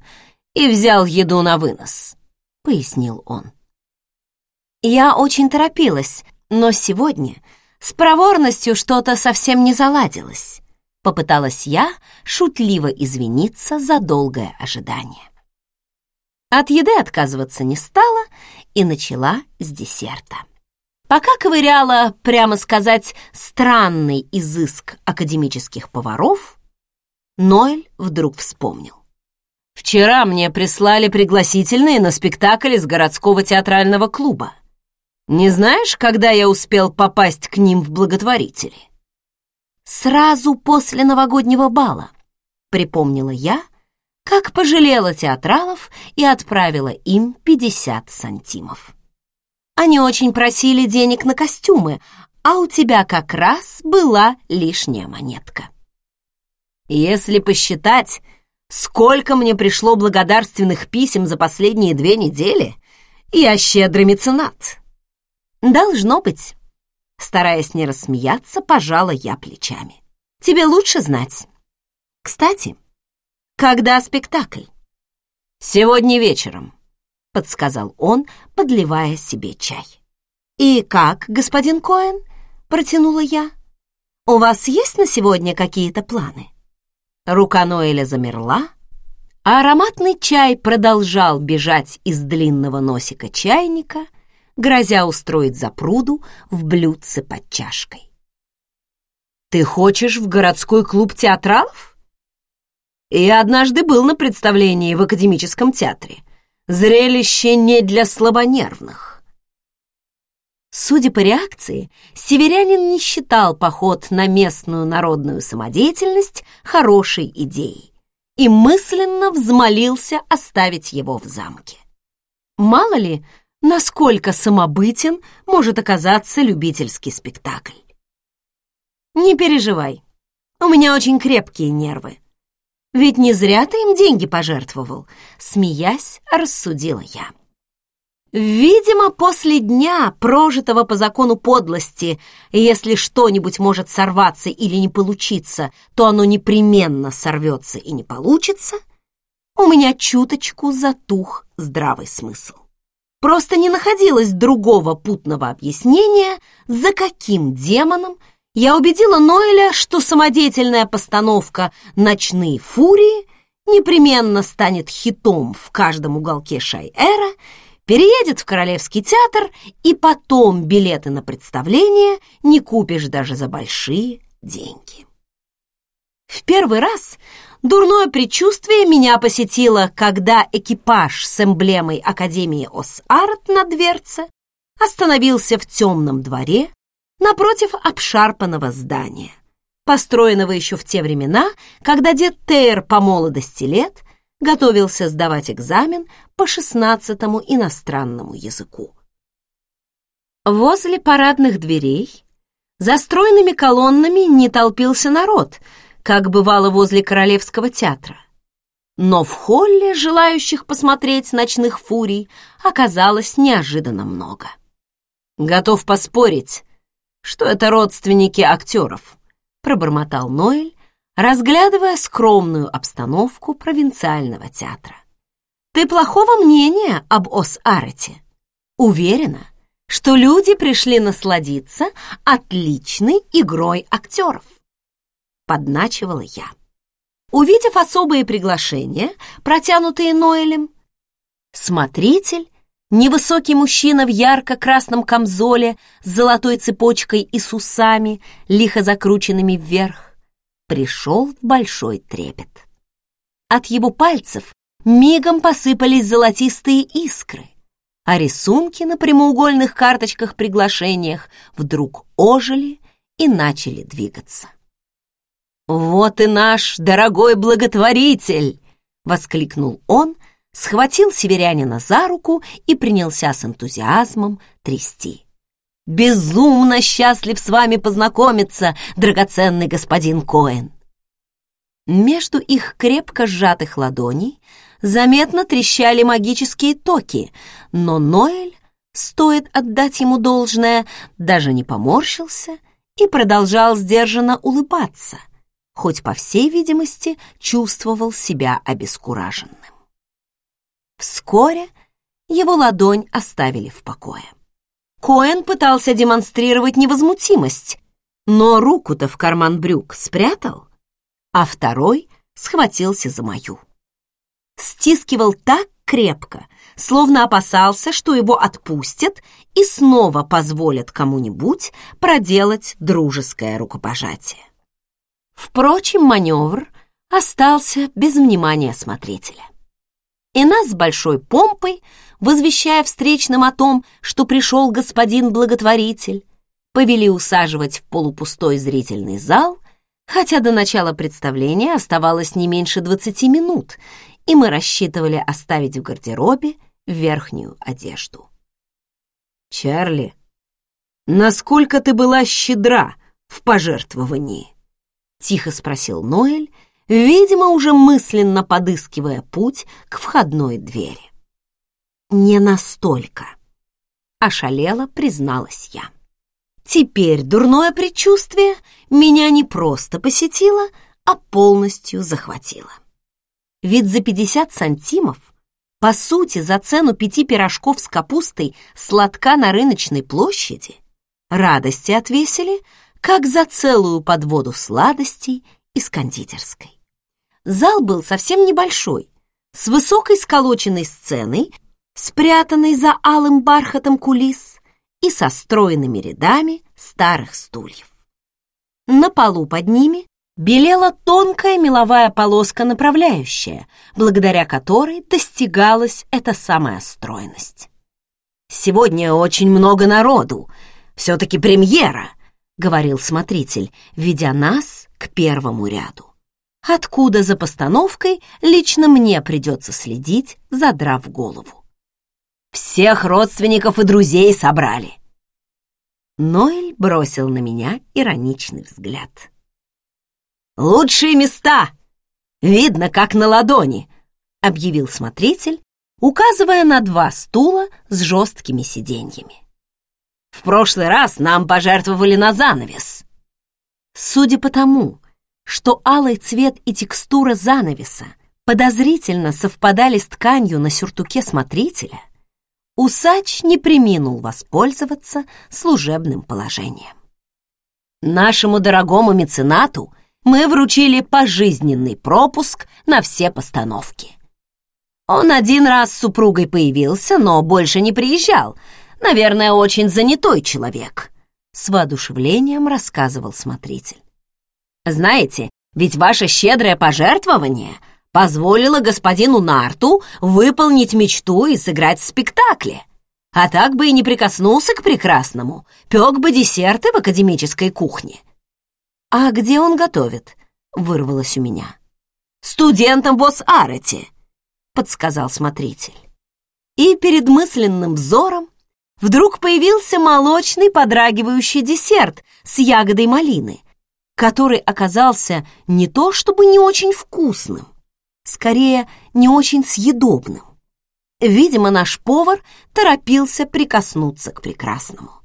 и взял еду на вынос», — пояснил он. Я очень торопилась, но сегодня с проворностью что-то совсем не заладилось. Попыталась я шутливо извиниться за долгое ожидание. От еды отказываться не стала и начала с десерта. Пока ковыряла, прямо сказать, странный изыск академических поваров, Ноэль вдруг вспомнил. «Вчера мне прислали пригласительные на спектакль из городского театрального клуба. Не знаешь, когда я успел попасть к ним в благотворители?» «Сразу после новогоднего бала», — припомнила я, как пожалела театралов и отправила им 50 сантимов. Они очень просили денег на костюмы, а у тебя как раз была лишняя монетка. Если посчитать, сколько мне пришло благодарственных писем за последние две недели, я щедрый меценат. «Должно быть». Стараясь не рассмеяться, пожала я плечами. «Тебе лучше знать. Кстати, когда спектакль?» «Сегодня вечером», — подсказал он, подливая себе чай. «И как, господин Коэн?» — протянула я. «У вас есть на сегодня какие-то планы?» Рука Ноэля замерла, а ароматный чай продолжал бежать из длинного носика чайника — грозя устроить запруду в блюдце под чашкой. «Ты хочешь в городской клуб театралов?» «Я однажды был на представлении в академическом театре. Зрелище не для слабонервных». Судя по реакции, северянин не считал поход на местную народную самодеятельность хорошей идеей и мысленно взмолился оставить его в замке. Мало ли, насколько самобытен может оказаться любительский спектакль. Не переживай, у меня очень крепкие нервы. Ведь не зря ты им деньги пожертвовал, смеясь, рассудила я. Видимо, после дня, прожитого по закону подлости, если что-нибудь может сорваться или не получиться, то оно непременно сорвется и не получится, у меня чуточку затух здравый смысл. Просто не находилось другого путного объяснения, за каким демоном я убедила Ноэля, что самодеятельная постановка «Ночные фурии» непременно станет хитом в каждом уголке Шай-Эра, переедет в Королевский театр, и потом билеты на представление не купишь даже за большие деньги. В первый раз Дурное предчувствие меня посетило, когда экипаж с эмблемой Академии Ос-Арт на дверце остановился в темном дворе напротив обшарпанного здания, построенного еще в те времена, когда дед Тейр по молодости лет готовился сдавать экзамен по шестнадцатому иностранному языку. Возле парадных дверей за стройными колоннами не толпился народ — как бывало возле Королевского театра. Но в холле желающих посмотреть ночных фурий оказалось неожиданно много. «Готов поспорить, что это родственники актеров», пробормотал Ноэль, разглядывая скромную обстановку провинциального театра. «Ты плохого мнения об Ос-Арете? Уверена, что люди пришли насладиться отличной игрой актеров подначивала я. Увидев особые приглашения, протянутые Ноэлем, смотритель, невысокий мужчина в ярко-красном камзоле с золотой цепочкой и с усами, лихо закрученными вверх, пришел в большой трепет. От его пальцев мигом посыпались золотистые искры, а рисунки на прямоугольных карточках-приглашениях вдруг ожили и начали двигаться. «Вот и наш дорогой благотворитель!» — воскликнул он, схватил северянина за руку и принялся с энтузиазмом трясти. «Безумно счастлив с вами познакомиться, драгоценный господин Коэн!» Между их крепко сжатых ладоней заметно трещали магические токи, но Ноэль, стоит отдать ему должное, даже не поморщился и продолжал сдержанно улыбаться, хоть, по всей видимости, чувствовал себя обескураженным. Вскоре его ладонь оставили в покое. Коэн пытался демонстрировать невозмутимость, но руку-то в карман брюк спрятал, а второй схватился за мою. Стискивал так крепко, словно опасался, что его отпустят и снова позволят кому-нибудь проделать дружеское рукопожатие. Впрочем, маневр остался без внимания смотрителя. И нас с большой помпой, возвещая встречным о том, что пришел господин благотворитель, повели усаживать в полупустой зрительный зал, хотя до начала представления оставалось не меньше 20 минут, и мы рассчитывали оставить в гардеробе верхнюю одежду. «Чарли, насколько ты была щедра в пожертвовании?» — тихо спросил Ноэль, видимо, уже мысленно подыскивая путь к входной двери. «Не настолько», — ошалела призналась я. Теперь дурное предчувствие меня не просто посетило, а полностью захватило. Ведь за 50 сантимов, по сути, за цену пяти пирожков с капустой сладка на рыночной площади, радости отвесили, как за целую подводу сладостей из кондитерской. Зал был совсем небольшой, с высокой сколоченной сценой, спрятанной за алым бархатом кулис и со стройными рядами старых стульев. На полу под ними белела тонкая меловая полоска направляющая, благодаря которой достигалась эта самая стройность. «Сегодня очень много народу, все-таки премьера», — говорил смотритель, ведя нас к первому ряду откуда за постановкой лично мне придется следить, задрав голову. Всех родственников и друзей собрали. Ноэль бросил на меня ироничный взгляд. «Лучшие места! Видно, как на ладони!» — объявил смотритель, указывая на два стула с жесткими сиденьями. «В прошлый раз нам пожертвовали на занавес». Судя по тому, что алый цвет и текстура занавеса подозрительно совпадали с тканью на сюртуке смотрителя, усач не приминул воспользоваться служебным положением. Нашему дорогому меценату мы вручили пожизненный пропуск на все постановки. Он один раз с супругой появился, но больше не приезжал. Наверное, очень занятой человек. С воодушевлением рассказывал смотритель. Знаете, ведь ваше щедрое пожертвование позволило господину Нарту выполнить мечту и сыграть в спектакле. А так бы и не прикоснулся к прекрасному, пек бы десерты в академической кухне. «А где он готовит?» — вырвалось у меня. «Студентам в Ос-Арете», — подсказал смотритель. И перед мысленным взором вдруг появился молочный подрагивающий десерт с ягодой малины, который оказался не то чтобы не очень вкусным, скорее не очень съедобным. Видимо, наш повар торопился прикоснуться к прекрасному.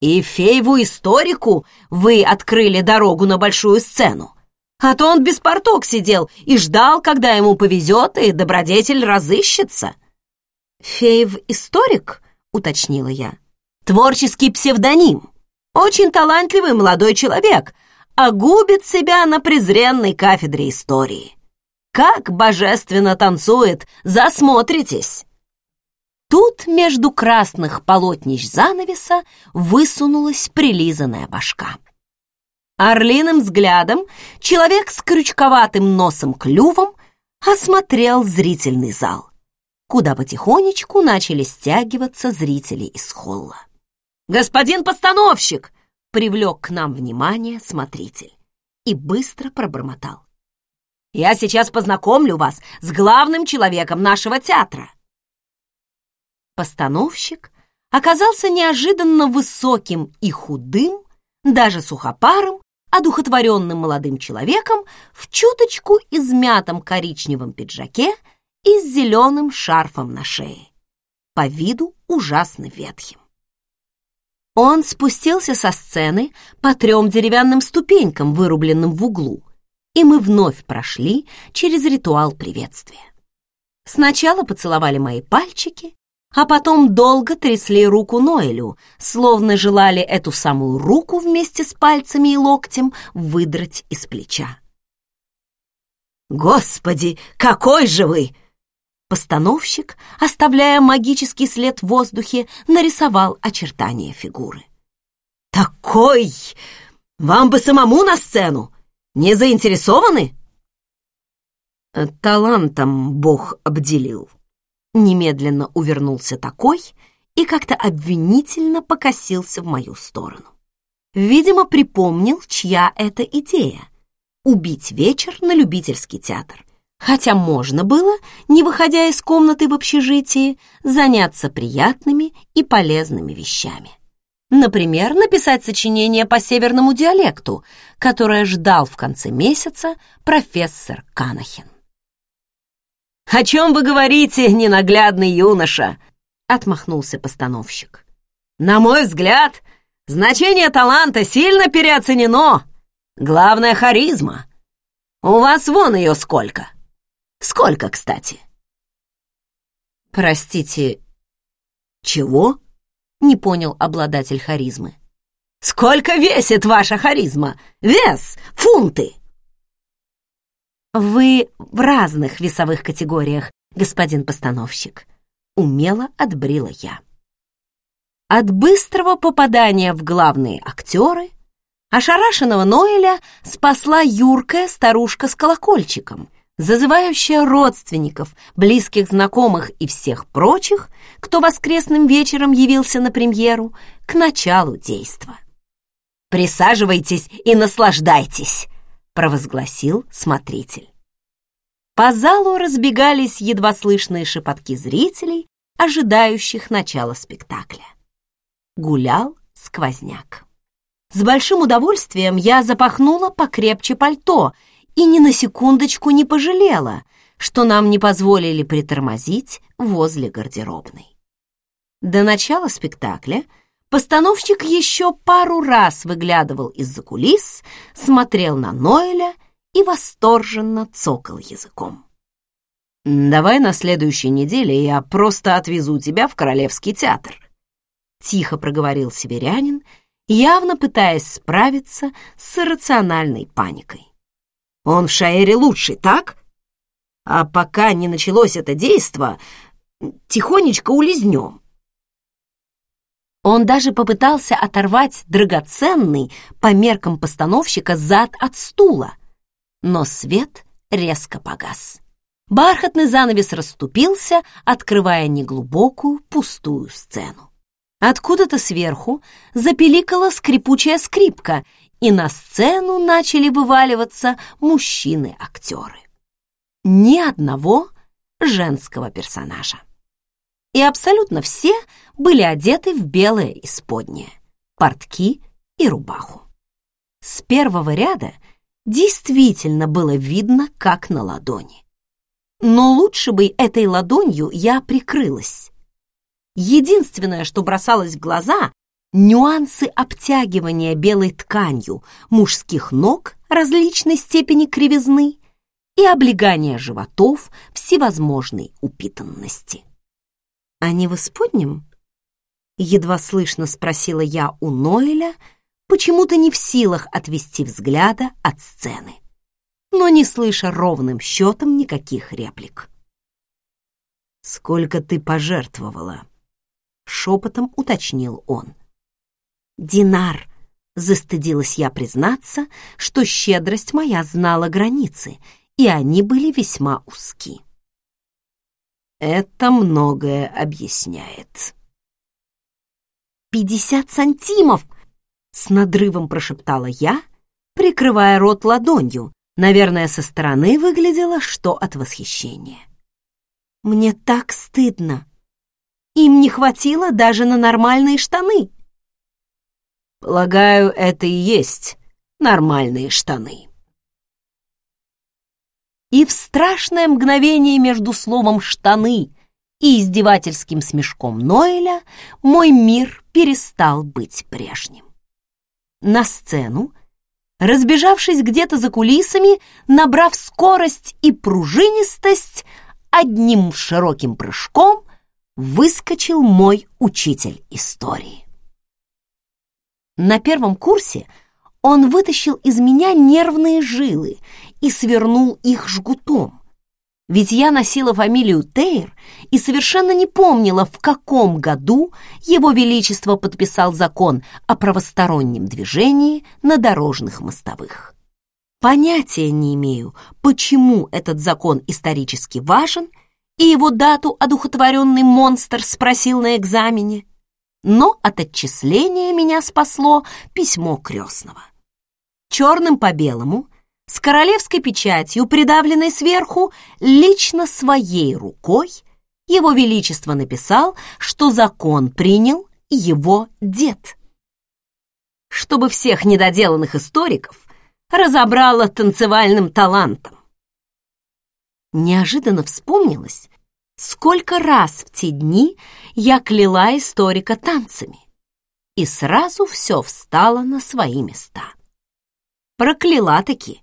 И фееву-историку вы открыли дорогу на большую сцену. А то он без порток сидел и ждал, когда ему повезет, и добродетель разыщется. «Феев-историк?» — уточнила я. «Творческий псевдоним. Очень талантливый молодой человек, а губит себя на презренной кафедре истории. Как божественно танцует, засмотритесь!» Тут между красных полотнищ занавеса высунулась прилизанная башка. Орлиным взглядом человек с крючковатым носом-клювом осмотрел зрительный зал, куда потихонечку начали стягиваться зрители из холла. «Господин постановщик!» Привлек к нам внимание смотритель и быстро пробормотал. Я сейчас познакомлю вас с главным человеком нашего театра». Постановщик оказался неожиданно высоким и худым, даже сухопарым, одухотворенным молодым человеком в чуточку измятом коричневом пиджаке и с зеленым шарфом на шее, по виду ужасно ветхим. Он спустился со сцены по трем деревянным ступенькам, вырубленным в углу, и мы вновь прошли через ритуал приветствия. Сначала поцеловали мои пальчики, а потом долго трясли руку Ноэлю, словно желали эту самую руку вместе с пальцами и локтем выдрать из плеча. «Господи, какой же вы!» Постановщик, оставляя магический след в воздухе, нарисовал очертания фигуры. «Такой! Вам бы самому на сцену! Не заинтересованы?» «Талантом Бог обделил», Немедленно увернулся такой и как-то обвинительно покосился в мою сторону. Видимо, припомнил, чья это идея — убить вечер на любительский театр. Хотя можно было, не выходя из комнаты в общежитии, заняться приятными и полезными вещами. Например, написать сочинение по северному диалекту, которое ждал в конце месяца профессор Канахин. «О чем вы говорите, ненаглядный юноша?» — отмахнулся постановщик. «На мой взгляд, значение таланта сильно переоценено. Главное — харизма. У вас вон ее сколько. Сколько, кстати?» «Простите, чего?» — не понял обладатель харизмы. «Сколько весит ваша харизма? Вес, фунты!» «Вы в разных весовых категориях, господин постановщик», — умело отбрила я. От быстрого попадания в главные актеры ошарашенного Ноэля спасла юркая старушка с колокольчиком, зазывающая родственников, близких знакомых и всех прочих, кто воскресным вечером явился на премьеру, к началу действа. «Присаживайтесь и наслаждайтесь!» провозгласил смотритель. По залу разбегались едва слышные шепотки зрителей, ожидающих начала спектакля. Гулял сквозняк. С большим удовольствием я запахнула покрепче пальто и ни на секундочку не пожалела, что нам не позволили притормозить возле гардеробной. До начала спектакля Постановщик еще пару раз выглядывал из-за кулис, смотрел на Ноэля и восторженно цокал языком. «Давай на следующей неделе я просто отвезу тебя в Королевский театр», — тихо проговорил северянин, явно пытаясь справиться с рациональной паникой. «Он в Шаэре лучший, так? А пока не началось это действо, тихонечко улизнем». Он даже попытался оторвать драгоценный по меркам постановщика зад от стула, но свет резко погас. Бархатный занавес расступился, открывая неглубокую пустую сцену. Откуда-то сверху запеликала скрипучая скрипка, и на сцену начали вываливаться мужчины-актеры. Ни одного женского персонажа и абсолютно все были одеты в белое исподнее, портки и рубаху. С первого ряда действительно было видно, как на ладони. Но лучше бы этой ладонью я прикрылась. Единственное, что бросалось в глаза — нюансы обтягивания белой тканью мужских ног различной степени кривизны и облегания животов всевозможной упитанности. «А не в исподнем?» Едва слышно спросила я у Ноэля, почему-то не в силах отвести взгляда от сцены, но не слыша ровным счетом никаких реплик. «Сколько ты пожертвовала?» — шепотом уточнил он. «Динар!» — застыдилась я признаться, что щедрость моя знала границы, и они были весьма узки. Это многое объясняет. «Пятьдесят сантимов!» — с надрывом прошептала я, прикрывая рот ладонью, Наверное, со стороны выглядело, что от восхищения. Мне так стыдно. Им не хватило даже на нормальные штаны. Полагаю, это и есть нормальные штаны. И в страшное мгновение между словом «штаны» и издевательским смешком Ноэля мой мир перестал быть прежним. На сцену, разбежавшись где-то за кулисами, набрав скорость и пружинистость, одним широким прыжком выскочил мой учитель истории. На первом курсе он вытащил из меня нервные жилы и свернул их жгутом. Ведь я носила фамилию Тейр и совершенно не помнила, в каком году Его Величество подписал закон о правостороннем движении на дорожных мостовых. Понятия не имею, почему этот закон исторически важен, и его дату одухотворенный монстр спросил на экзамене, но от отчисления меня спасло письмо крестного. Черным по белому, с королевской печатью, придавленной сверху, лично своей рукой, его величество написал, что закон принял его дед. Чтобы всех недоделанных историков разобрала танцевальным талантом. Неожиданно вспомнилось, сколько раз в те дни я кляла историка танцами, и сразу все встало на свои места. Прокляла-таки.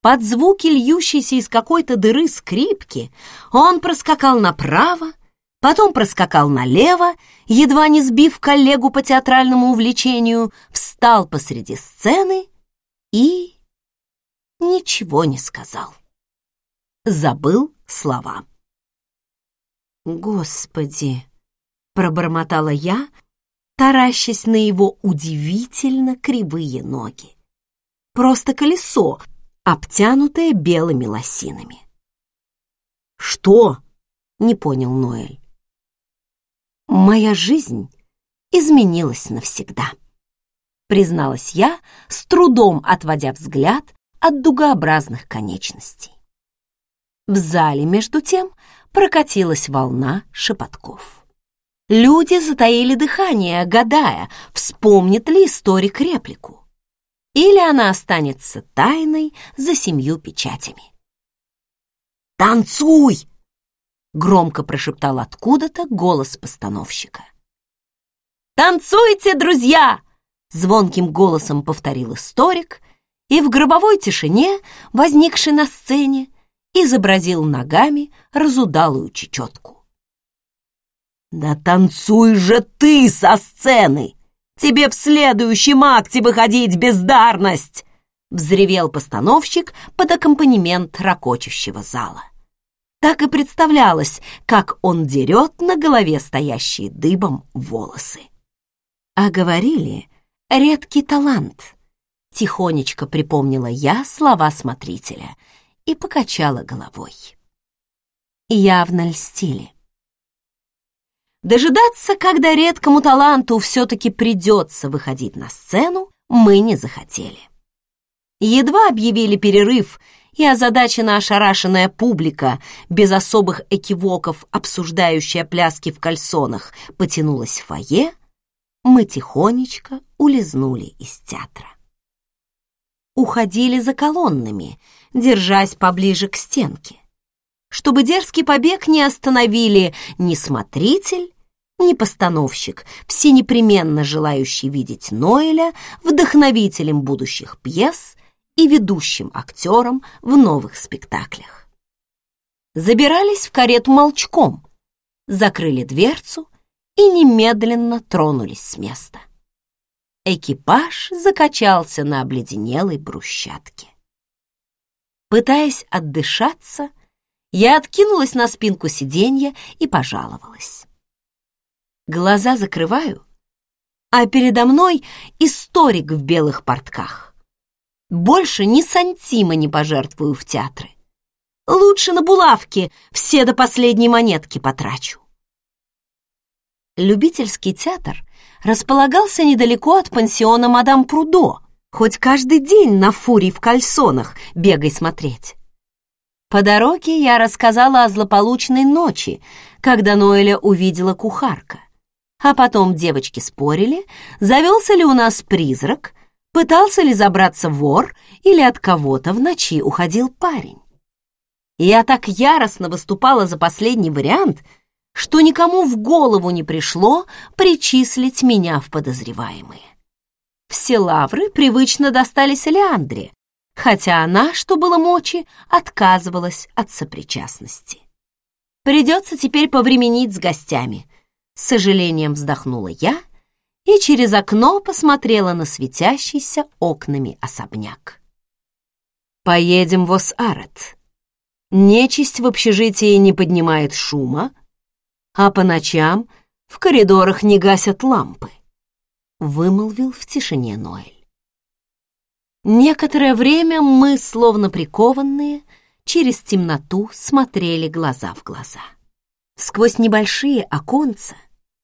Под звуки льющейся из какой-то дыры скрипки он проскакал направо, потом проскакал налево, едва не сбив коллегу по театральному увлечению, встал посреди сцены и ничего не сказал. Забыл слова. «Господи!» — пробормотала я, таращась на его удивительно кривые ноги. Просто колесо, обтянутое белыми лосинами. «Что?» — не понял Ноэль. «Моя жизнь изменилась навсегда», — призналась я, с трудом отводя взгляд от дугообразных конечностей. В зале, между тем, прокатилась волна шепотков. Люди затаили дыхание, гадая, вспомнит ли историк реплику. Или она останется тайной за семью печатями. «Танцуй!» — громко прошептал откуда-то голос постановщика. «Танцуйте, друзья!» — звонким голосом повторил историк, и в гробовой тишине, возникшей на сцене, изобразил ногами разудалую чечетку. «Да танцуй же ты со сцены! Тебе в следующем акте выходить, бездарность!» взревел постановщик под аккомпанемент ракочущего зала. Так и представлялось, как он дерет на голове стоящие дыбом волосы. А говорили, редкий талант. Тихонечко припомнила я слова смотрителя — и покачала головой. Явно льстили. Дожидаться, когда редкому таланту все-таки придется выходить на сцену, мы не захотели. Едва объявили перерыв, и озадачена ошарашенная публика, без особых экивоков, обсуждающая пляски в кальсонах, потянулась в фойе, мы тихонечко улизнули из театра. Уходили за колоннами, держась поближе к стенке, чтобы дерзкий побег не остановили ни смотритель, ни постановщик, все непременно желающие видеть Ноэля вдохновителем будущих пьес и ведущим актером в новых спектаклях. Забирались в карету молчком, закрыли дверцу и немедленно тронулись с места. Экипаж закачался на обледенелой брусчатке. Пытаясь отдышаться, я откинулась на спинку сиденья и пожаловалась. Глаза закрываю, а передо мной историк в белых портках. Больше ни сантима не пожертвую в театры. Лучше на булавки все до последней монетки потрачу. Любительский театр располагался недалеко от пансиона «Мадам Прудо», Хоть каждый день на фурий в кальсонах бегай смотреть. По дороге я рассказала о злополучной ночи, когда Ноэля увидела кухарка. А потом девочки спорили, завелся ли у нас призрак, пытался ли забраться вор или от кого-то в ночи уходил парень. Я так яростно выступала за последний вариант, что никому в голову не пришло причислить меня в подозреваемые. Все лавры привычно достались Леандре, хотя она, что было мочи, отказывалась от сопричастности. Придется теперь повременить с гостями. С сожалением вздохнула я и через окно посмотрела на светящийся окнами особняк. «Поедем в Ос-Арет. Нечисть в общежитии не поднимает шума, а по ночам в коридорах не гасят лампы», — вымолвил в тишине Ноэль. Некоторое время мы, словно прикованные, через темноту смотрели глаза в глаза. Сквозь небольшие оконца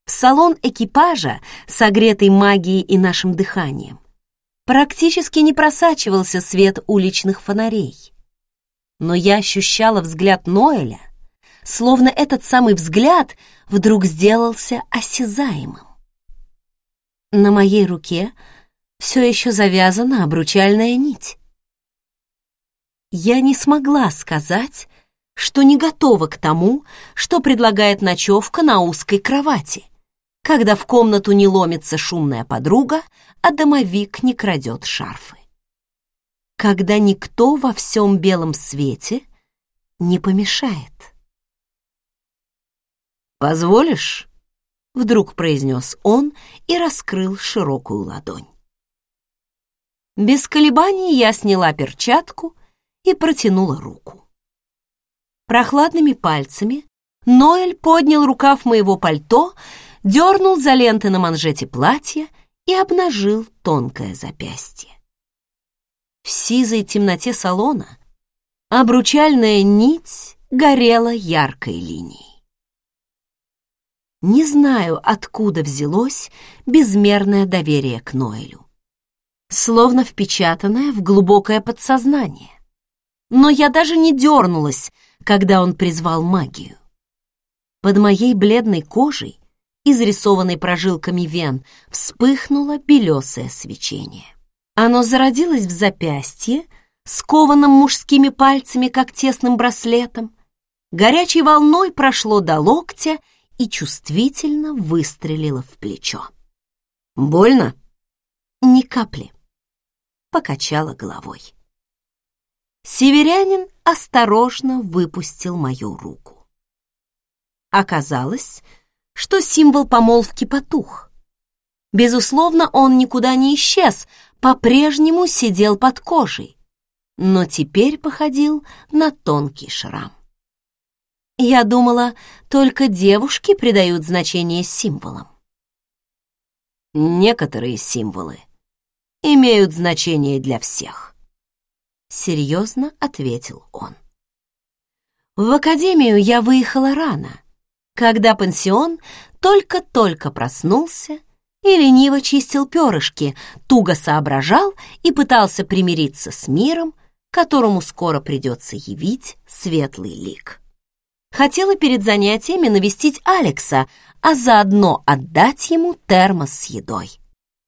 в салон экипажа, согретый магией и нашим дыханием, практически не просачивался свет уличных фонарей. Но я ощущала взгляд Ноэля, словно этот самый взгляд вдруг сделался осязаемым. На моей руке все еще завязана обручальная нить. Я не смогла сказать, что не готова к тому, что предлагает ночевка на узкой кровати, когда в комнату не ломится шумная подруга, а домовик не крадет шарфы. Когда никто во всем белом свете не помешает. «Позволишь?» — вдруг произнес он и раскрыл широкую ладонь. Без колебаний я сняла перчатку и протянула руку. Прохладными пальцами Ноэль поднял рукав моего пальто, дернул за ленты на манжете платья и обнажил тонкое запястье. В сизой темноте салона обручальная нить горела яркой линией. Не знаю, откуда взялось безмерное доверие к Ноэлю. Словно впечатанное в глубокое подсознание. Но я даже не дернулась, когда он призвал магию. Под моей бледной кожей, изрисованной прожилками вен, вспыхнуло белесое свечение. Оно зародилось в запястье, скованном мужскими пальцами, как тесным браслетом, горячей волной прошло до локтя и чувствительно выстрелило в плечо. «Больно?» «Ни капли», — покачала головой. Северянин осторожно выпустил мою руку. Оказалось, что символ помолвки потух. Безусловно, он никуда не исчез, по-прежнему сидел под кожей, но теперь походил на тонкий шрам. Я думала, только девушки придают значение символам. Некоторые символы имеют значение для всех. Серьезно ответил он. В академию я выехала рано, когда пансион только-только проснулся и лениво чистил перышки, туго соображал и пытался примириться с миром, которому скоро придется явить светлый лик. Хотела перед занятиями навестить Алекса, а заодно отдать ему термос с едой.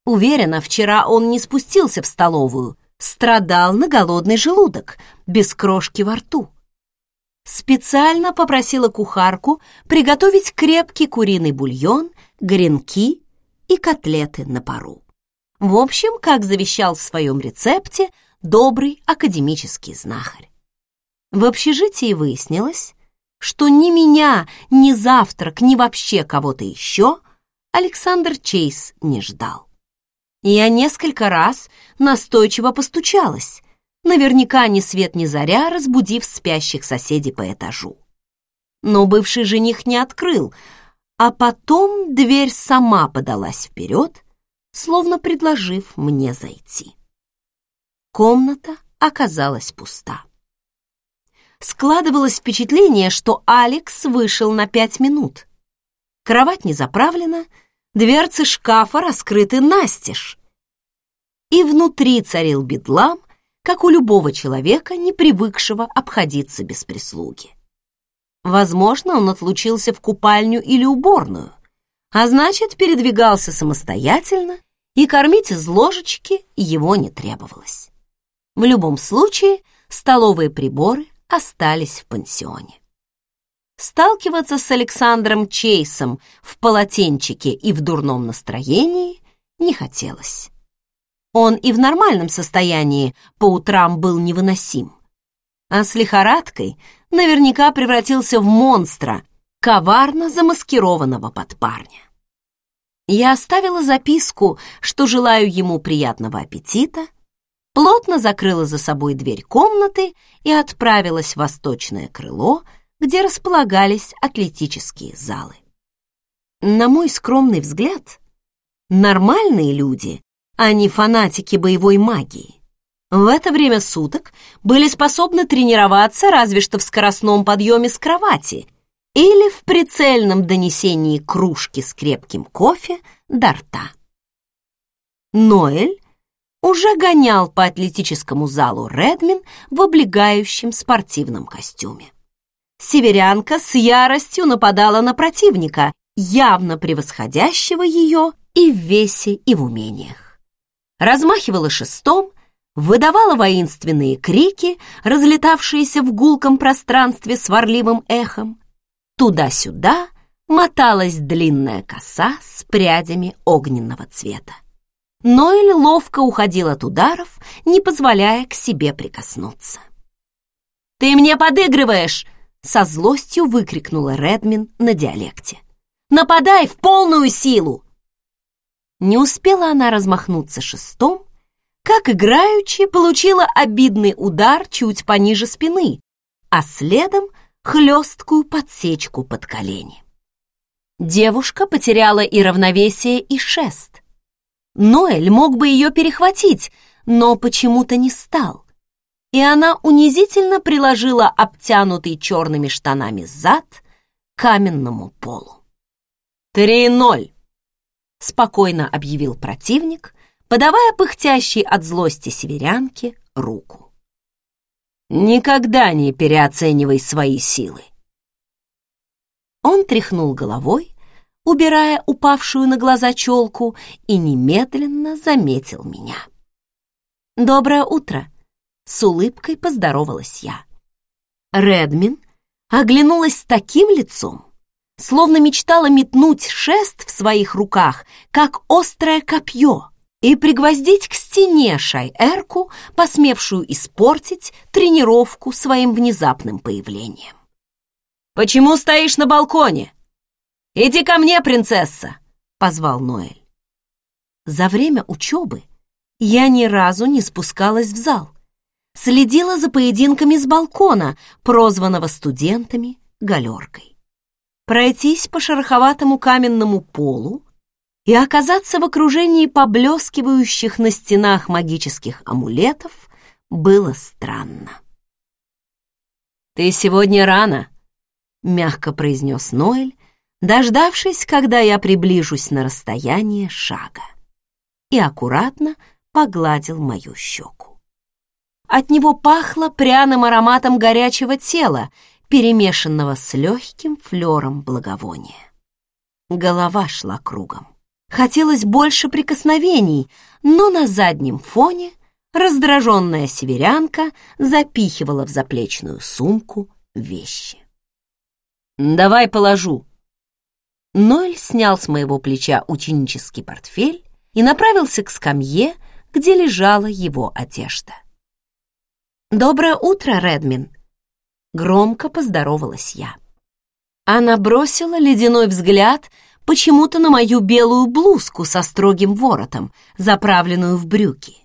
Уверена, вчера он не спустился в столовую, страдал на голодный желудок, без крошки во рту. Специально попросила кухарку приготовить крепкий куриный бульон, гренки и котлеты на пару. В общем, как завещал в своем рецепте добрый академический знахарь. В общежитии выяснилось, что ни меня, ни завтрак, ни вообще кого-то еще Александр Чейз не ждал. Я несколько раз настойчиво постучалась, наверняка ни свет ни заря, разбудив спящих соседей по этажу. Но бывший жених не открыл, а потом дверь сама подалась вперед, словно предложив мне зайти. Комната оказалась пуста складывалось впечатление, что Алекс вышел на пять минут. Кровать не заправлена, дверцы шкафа раскрыты настежь. и внутри царил бедлам, как у любого человека, не привыкшего обходиться без прислуги. Возможно, он отлучился в купальню или уборную, а значит, передвигался самостоятельно, и кормить из ложечки его не требовалось. В любом случае, столовые приборы остались в пансионе. Сталкиваться с Александром Чейсом в полотенчике и в дурном настроении не хотелось. Он и в нормальном состоянии по утрам был невыносим. А с лихорадкой наверняка превратился в монстра, коварно замаскированного под парня. Я оставила записку, что желаю ему приятного аппетита, плотно закрыла за собой дверь комнаты и отправилась в восточное крыло, где располагались атлетические залы. На мой скромный взгляд, нормальные люди а не фанатики боевой магии. В это время суток были способны тренироваться разве что в скоростном подъеме с кровати или в прицельном донесении кружки с крепким кофе до рта. Ноэль уже гонял по атлетическому залу Редмин в облегающем спортивном костюме. Северянка с яростью нападала на противника, явно превосходящего ее и в весе, и в умениях размахивала шестом, выдавала воинственные крики, разлетавшиеся в гулком пространстве сварливым эхом. Туда-сюда моталась длинная коса с прядями огненного цвета. Ноэль ловко уходил от ударов, не позволяя к себе прикоснуться. «Ты мне подыгрываешь!» — со злостью выкрикнула Редмин на диалекте. «Нападай в полную силу!» Не успела она размахнуться шестом, как играючи получила обидный удар чуть пониже спины, а следом хлесткую подсечку под колени. Девушка потеряла и равновесие, и шест. Ноэль мог бы ее перехватить, но почему-то не стал. И она унизительно приложила обтянутый черными штанами зад к каменному полу. «Три ноль!» спокойно объявил противник, подавая пыхтящей от злости северянке руку. «Никогда не переоценивай свои силы!» Он тряхнул головой, убирая упавшую на глаза челку, и немедленно заметил меня. «Доброе утро!» — с улыбкой поздоровалась я. Редмин оглянулась с таким лицом, словно мечтала метнуть шест в своих руках, как острое копье, и пригвоздить к стене Шай-Эрку, посмевшую испортить тренировку своим внезапным появлением. «Почему стоишь на балконе? Иди ко мне, принцесса!» — позвал Ноэль. За время учебы я ни разу не спускалась в зал, следила за поединками с балкона, прозванного студентами галеркой пройтись по шероховатому каменному полу и оказаться в окружении поблескивающих на стенах магических амулетов было странно. «Ты сегодня рано», — мягко произнес Ноэль, дождавшись, когда я приближусь на расстояние шага, и аккуратно погладил мою щеку. От него пахло пряным ароматом горячего тела, перемешанного с легким флером благовония. Голова шла кругом. Хотелось больше прикосновений, но на заднем фоне раздраженная северянка запихивала в заплечную сумку вещи. «Давай положу». Ноэль снял с моего плеча ученический портфель и направился к скамье, где лежала его одежда. «Доброе утро, Редмин», Громко поздоровалась я. Она бросила ледяной взгляд почему-то на мою белую блузку со строгим воротом, заправленную в брюки,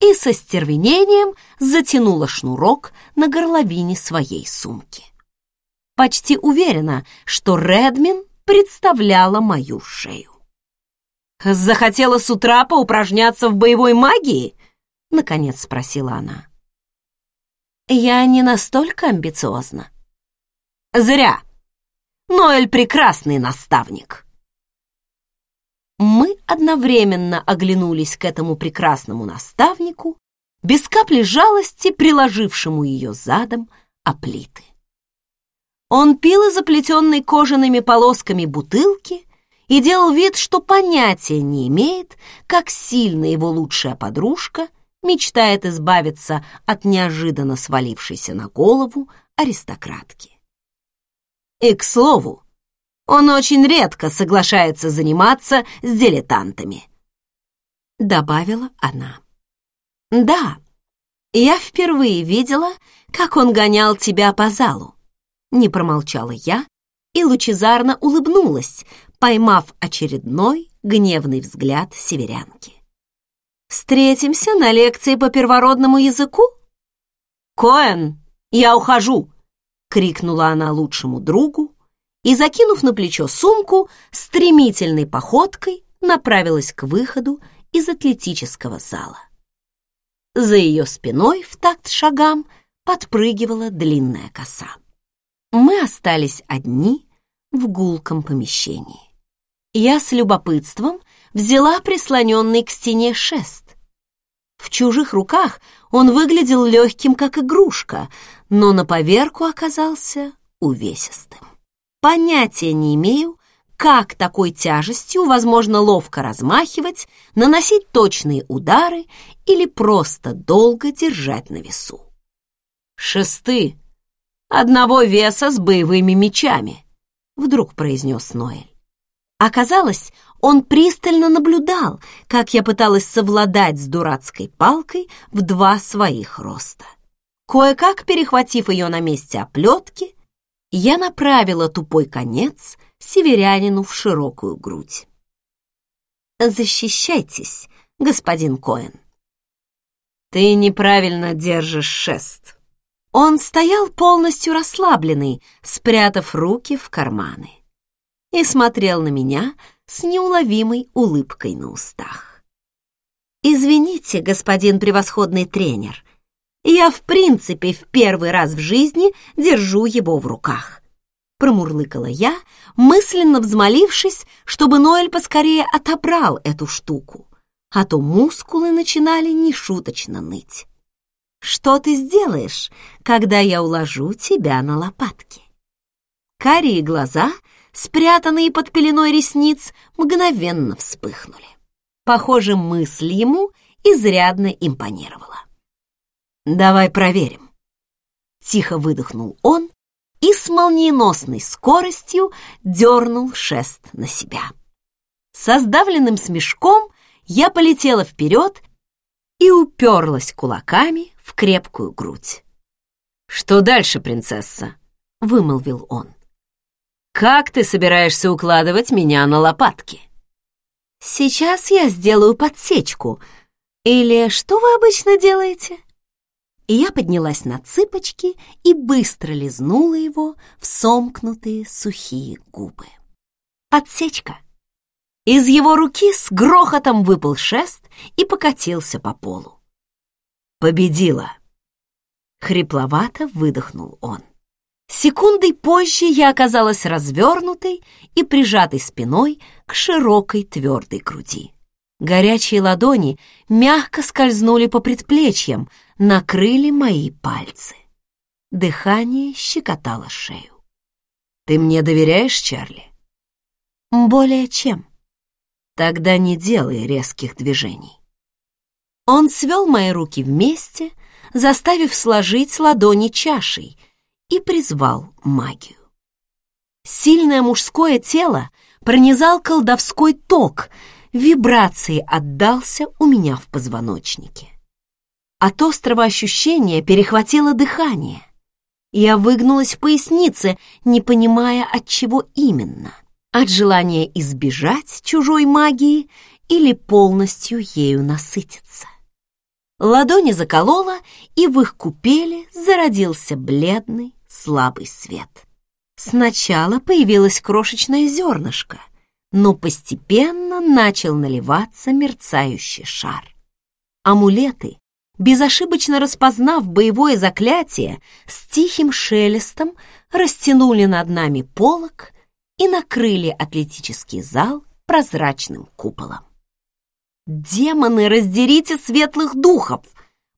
и со стервенением затянула шнурок на горловине своей сумки. Почти уверена, что Редмин представляла мою шею. «Захотела с утра поупражняться в боевой магии?» — наконец спросила она. Я не настолько амбициозна. Зря. Ноэль прекрасный наставник. Мы одновременно оглянулись к этому прекрасному наставнику, без капли жалости приложившему ее задом о плиты. Он пил из заплетенной кожаными полосками бутылки и делал вид, что понятия не имеет, как сильно его лучшая подружка мечтает избавиться от неожиданно свалившейся на голову аристократки. И, к слову, он очень редко соглашается заниматься с дилетантами», — добавила она. «Да, я впервые видела, как он гонял тебя по залу», — не промолчала я и лучезарно улыбнулась, поймав очередной гневный взгляд северянки. «Встретимся на лекции по первородному языку?» «Коэн, я ухожу!» — крикнула она лучшему другу, и, закинув на плечо сумку, стремительной походкой направилась к выходу из атлетического зала. За ее спиной в такт шагам подпрыгивала длинная коса. Мы остались одни в гулком помещении. Я с любопытством взяла прислоненный к стене шест. В чужих руках он выглядел легким, как игрушка, но на поверку оказался увесистым. Понятия не имею, как такой тяжестью возможно ловко размахивать, наносить точные удары или просто долго держать на весу. «Шесты! Одного веса с боевыми мечами!» — вдруг произнес Ноэль. Оказалось, он пристально наблюдал, как я пыталась совладать с дурацкой палкой в два своих роста. Кое-как перехватив ее на месте оплетки, я направила тупой конец северянину в широкую грудь. «Защищайтесь, господин Коэн». «Ты неправильно держишь шест». Он стоял полностью расслабленный, спрятав руки в карманы, и смотрел на меня с неуловимой улыбкой на устах. «Извините, господин превосходный тренер, я в принципе в первый раз в жизни держу его в руках. Промурлыкала я, мысленно взмолившись, чтобы Ноэль поскорее отобрал эту штуку, а то мускулы начинали нешуточно ныть. Что ты сделаешь, когда я уложу тебя на лопатки? Карие глаза, спрятанные под пеленой ресниц, мгновенно вспыхнули. Похоже, мысль ему изрядно импонировала. «Давай проверим». Тихо выдохнул он и с молниеносной скоростью дернул шест на себя. Со сдавленным смешком я полетела вперед и уперлась кулаками в крепкую грудь. «Что дальше, принцесса?» — вымолвил он. «Как ты собираешься укладывать меня на лопатки?» «Сейчас я сделаю подсечку. Или что вы обычно делаете?» и я поднялась на цыпочки и быстро лизнула его в сомкнутые сухие губы. Подсечка. Из его руки с грохотом выпал шест и покатился по полу. «Победила!» Хрипловато выдохнул он. Секундой позже я оказалась развернутой и прижатой спиной к широкой твердой груди. Горячие ладони мягко скользнули по предплечьям, накрыли мои пальцы. Дыхание щекотало шею. «Ты мне доверяешь, Чарли?» «Более чем». «Тогда не делай резких движений». Он свел мои руки вместе, заставив сложить ладони чашей, и призвал магию. Сильное мужское тело пронизал колдовской ток — вибрации отдался у меня в позвоночнике. От острого ощущения перехватило дыхание. Я выгнулась в пояснице, не понимая, от чего именно. От желания избежать чужой магии или полностью ею насытиться. Ладони заколола, и в их купели зародился бледный, слабый свет. Сначала появилось крошечное зернышко, но постепенно начал наливаться мерцающий шар. Амулеты, безошибочно распознав боевое заклятие, с тихим шелестом растянули над нами полог и накрыли атлетический зал прозрачным куполом. «Демоны, раздерите светлых духов!»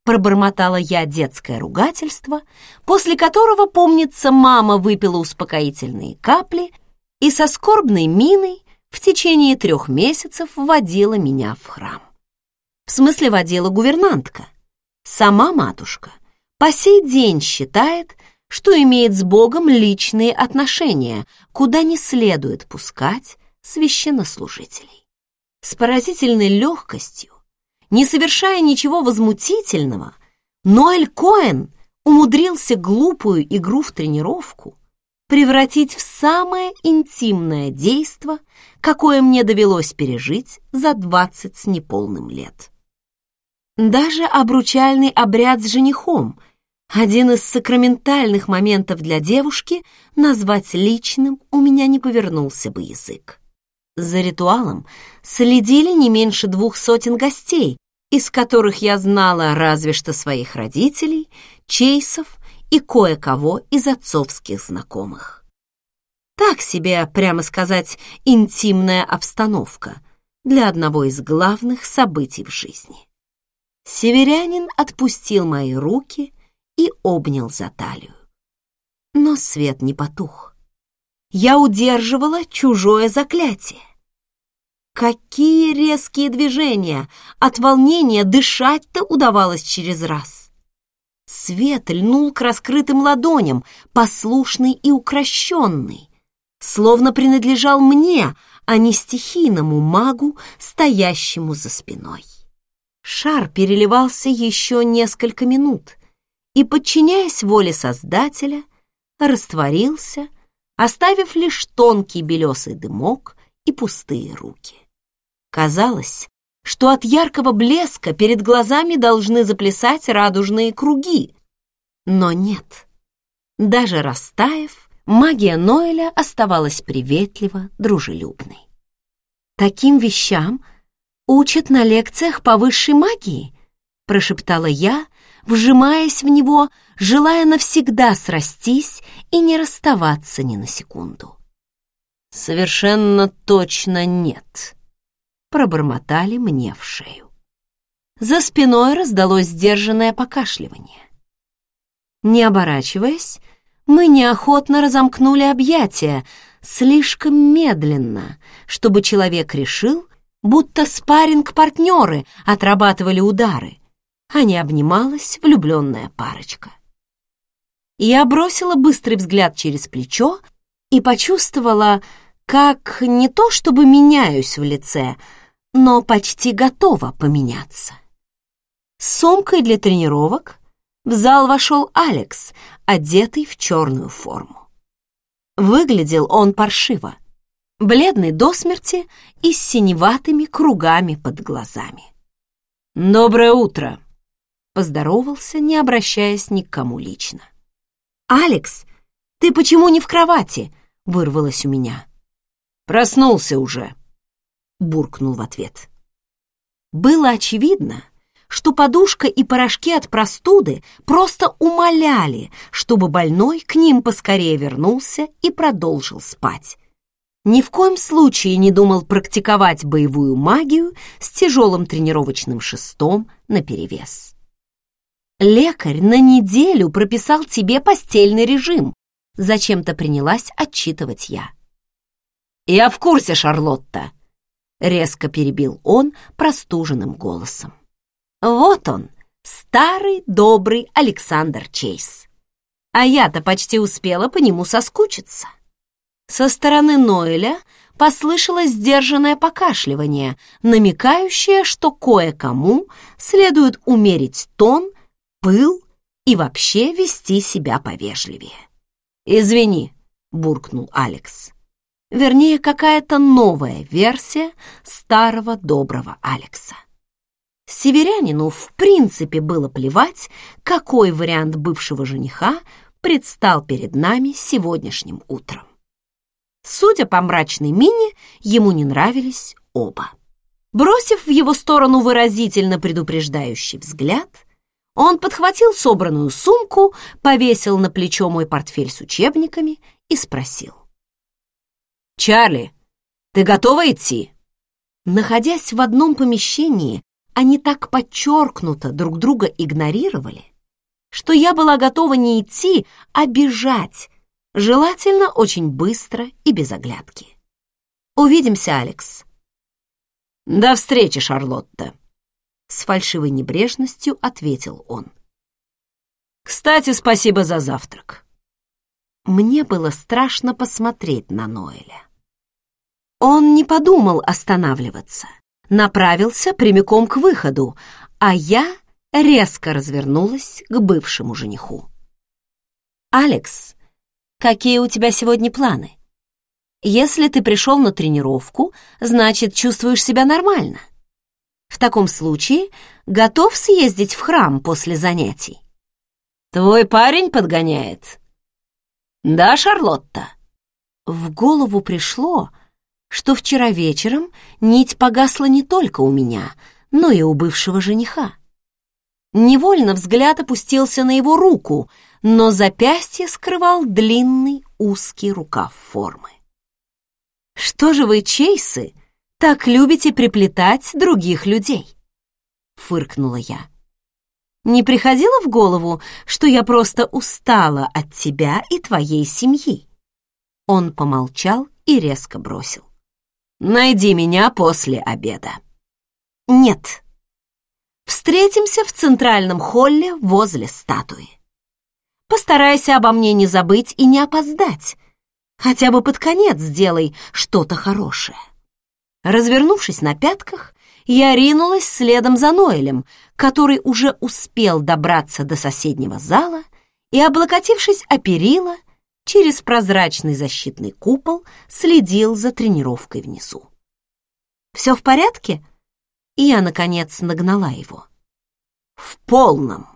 пробормотала я детское ругательство, после которого, помнится, мама выпила успокоительные капли и со скорбной миной в течение трех месяцев водила меня в храм. В смысле, водила гувернантка. Сама матушка по сей день считает, что имеет с Богом личные отношения, куда не следует пускать священнослужителей. С поразительной легкостью, не совершая ничего возмутительного, Ноэль Коэн умудрился глупую игру в тренировку превратить в самое интимное действо, какое мне довелось пережить за двадцать с неполным лет. Даже обручальный обряд с женихом — один из сакраментальных моментов для девушки назвать личным у меня не повернулся бы язык. За ритуалом следили не меньше двух сотен гостей, из которых я знала разве что своих родителей, Чейсов и кое-кого из отцовских знакомых. Так себе, прямо сказать, интимная обстановка для одного из главных событий в жизни. Северянин отпустил мои руки и обнял за талию. Но свет не потух. Я удерживала чужое заклятие. Какие резкие движения! От волнения дышать-то удавалось через раз. Свет льнул к раскрытым ладоням, послушный и укращенный, словно принадлежал мне, а не стихийному магу, стоящему за спиной. Шар переливался еще несколько минут, и, подчиняясь воле Создателя, растворился, оставив лишь тонкий белесый дымок и пустые руки. Казалось, что от яркого блеска перед глазами должны заплясать радужные круги. Но нет. Даже растаяв, магия Ноэля оставалась приветливо дружелюбной. Таким вещам учат на лекциях по высшей магии, прошептала я, вжимаясь в него, желая навсегда срастись и не расставаться ни на секунду. «Совершенно точно нет», — пробормотали мне в шею. За спиной раздалось сдержанное покашливание. Не оборачиваясь, мы неохотно разомкнули объятия, слишком медленно, чтобы человек решил, будто спарринг-партнеры отрабатывали удары, а не обнималась влюбленная парочка. Я бросила быстрый взгляд через плечо и почувствовала, как не то чтобы меняюсь в лице, но почти готова поменяться. С сумкой для тренировок в зал вошел Алекс, одетый в черную форму. Выглядел он паршиво, бледный до смерти и с синеватыми кругами под глазами. «Доброе утро!» Поздоровался, не обращаясь ни к кому лично. «Алекс, ты почему не в кровати?» — вырвалось у меня. «Проснулся уже», — буркнул в ответ. Было очевидно, что подушка и порошки от простуды просто умоляли, чтобы больной к ним поскорее вернулся и продолжил спать. Ни в коем случае не думал практиковать боевую магию с тяжелым тренировочным шестом наперевес. Лекарь на неделю прописал тебе постельный режим. Зачем-то принялась отчитывать я. Я в курсе, Шарлотта, резко перебил он простуженным голосом. Вот он, старый добрый Александр Чейз. А я-то почти успела по нему соскучиться. Со стороны Ноэля послышалось сдержанное покашливание, намекающее, что кое-кому следует умерить тон пыл и вообще вести себя повежливее. «Извини», — буркнул Алекс. Вернее, какая-то новая версия старого доброго Алекса. Северянину в принципе было плевать, какой вариант бывшего жениха предстал перед нами сегодняшним утром. Судя по мрачной мине, ему не нравились оба. Бросив в его сторону выразительно предупреждающий взгляд, он подхватил собранную сумку, повесил на плечо мой портфель с учебниками и спросил. «Чарли, ты готова идти?» Находясь в одном помещении, они так подчеркнуто друг друга игнорировали, что я была готова не идти, а бежать, желательно очень быстро и без оглядки. «Увидимся, Алекс». «До встречи, Шарлотта», — с фальшивой небрежностью ответил он. «Кстати, спасибо за завтрак». Мне было страшно посмотреть на Ноэля. Он не подумал останавливаться, направился прямиком к выходу, а я резко развернулась к бывшему жениху. «Алекс, какие у тебя сегодня планы? Если ты пришел на тренировку, значит, чувствуешь себя нормально. В таком случае готов съездить в храм после занятий?» «Твой парень подгоняет?» «Да, Шарлотта?» В голову пришло, что вчера вечером нить погасла не только у меня, но и у бывшего жениха. Невольно взгляд опустился на его руку, но запястье скрывал длинный узкий рукав формы. «Что же вы, Чейсы, так любите приплетать других людей?» — фыркнула я. «Не приходило в голову, что я просто устала от тебя и твоей семьи?» Он помолчал и резко бросил. Найди меня после обеда. Нет. Встретимся в центральном холле возле статуи. Постарайся обо мне не забыть и не опоздать. Хотя бы под конец сделай что-то хорошее. Развернувшись на пятках, я ринулась следом за Ноэлем, который уже успел добраться до соседнего зала и, облокотившись о перила, через прозрачный защитный купол следил за тренировкой внизу. «Все в порядке?» И я, наконец, нагнала его. «В полном!»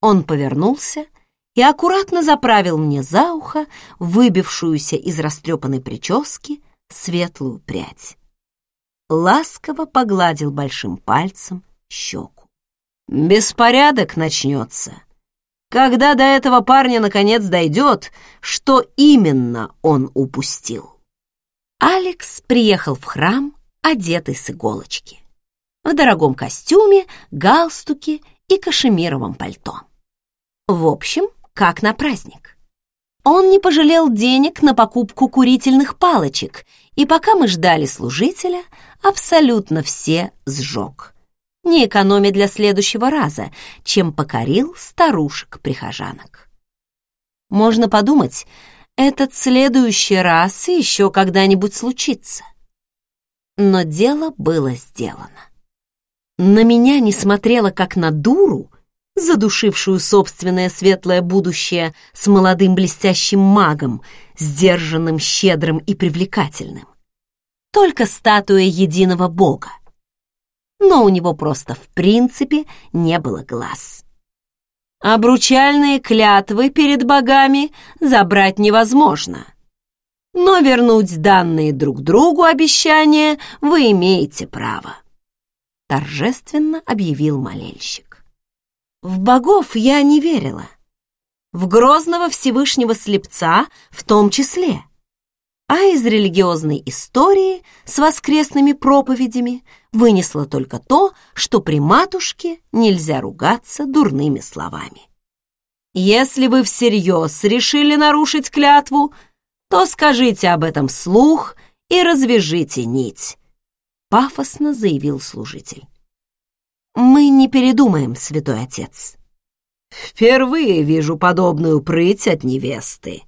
Он повернулся и аккуратно заправил мне за ухо выбившуюся из растрепанной прически светлую прядь. Ласково погладил большим пальцем щеку. «Беспорядок начнется!» когда до этого парня наконец дойдет, что именно он упустил. Алекс приехал в храм, одетый с иголочки, в дорогом костюме, галстуке и кашемировом пальто. В общем, как на праздник. Он не пожалел денег на покупку курительных палочек, и пока мы ждали служителя, абсолютно все сжег не экономя для следующего раза, чем покорил старушек-прихожанок. Можно подумать, этот следующий раз еще когда-нибудь случится. Но дело было сделано. На меня не смотрела как на дуру, задушившую собственное светлое будущее с молодым блестящим магом, сдержанным, щедрым и привлекательным. Только статуя единого бога но у него просто в принципе не было глаз. Обручальные клятвы перед богами забрать невозможно. Но вернуть данные друг другу обещания вы имеете право. Торжественно объявил молельщик. В богов я не верила. В грозного Всевышнего слепца в том числе а из религиозной истории с воскресными проповедями вынесла только то, что при матушке нельзя ругаться дурными словами. Если вы всерьез решили нарушить клятву, то скажите об этом вслух и развяжите нить, пафосно заявил служитель. Мы не передумаем, святой отец. Впервые вижу подобную прыть от невесты,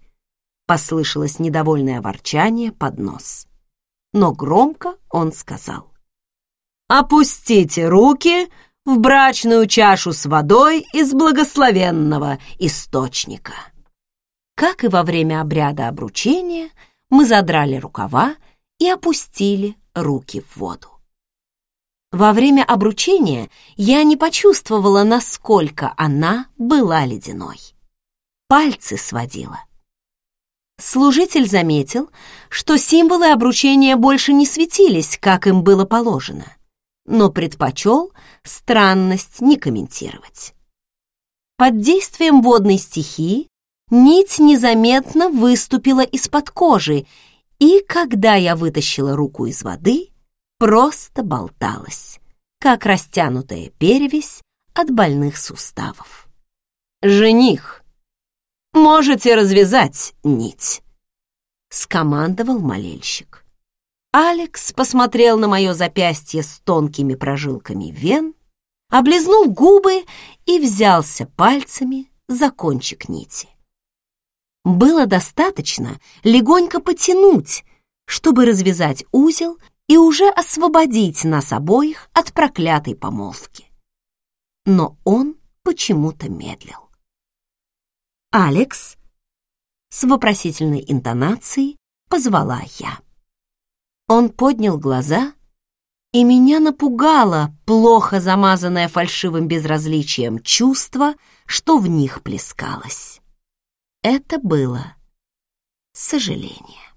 Послышалось недовольное ворчание под нос. Но громко он сказал. «Опустите руки в брачную чашу с водой из благословенного источника». Как и во время обряда обручения, мы задрали рукава и опустили руки в воду. Во время обручения я не почувствовала, насколько она была ледяной. Пальцы сводила служитель заметил, что символы обручения больше не светились, как им было положено, но предпочел странность не комментировать. Под действием водной стихии нить незаметно выступила из-под кожи, и когда я вытащила руку из воды, просто болталась, как растянутая перевесь от больных суставов. «Жених, можете развязать нить», — скомандовал молельщик. Алекс посмотрел на мое запястье с тонкими прожилками вен, облизнул губы и взялся пальцами за кончик нити. Было достаточно легонько потянуть, чтобы развязать узел и уже освободить нас обоих от проклятой помолвки. Но он почему-то медлил. «Алекс?» С вопросительной интонацией позвала я. Он поднял глаза, и меня напугало плохо замазанное фальшивым безразличием чувство, что в них плескалось. Это было сожаление.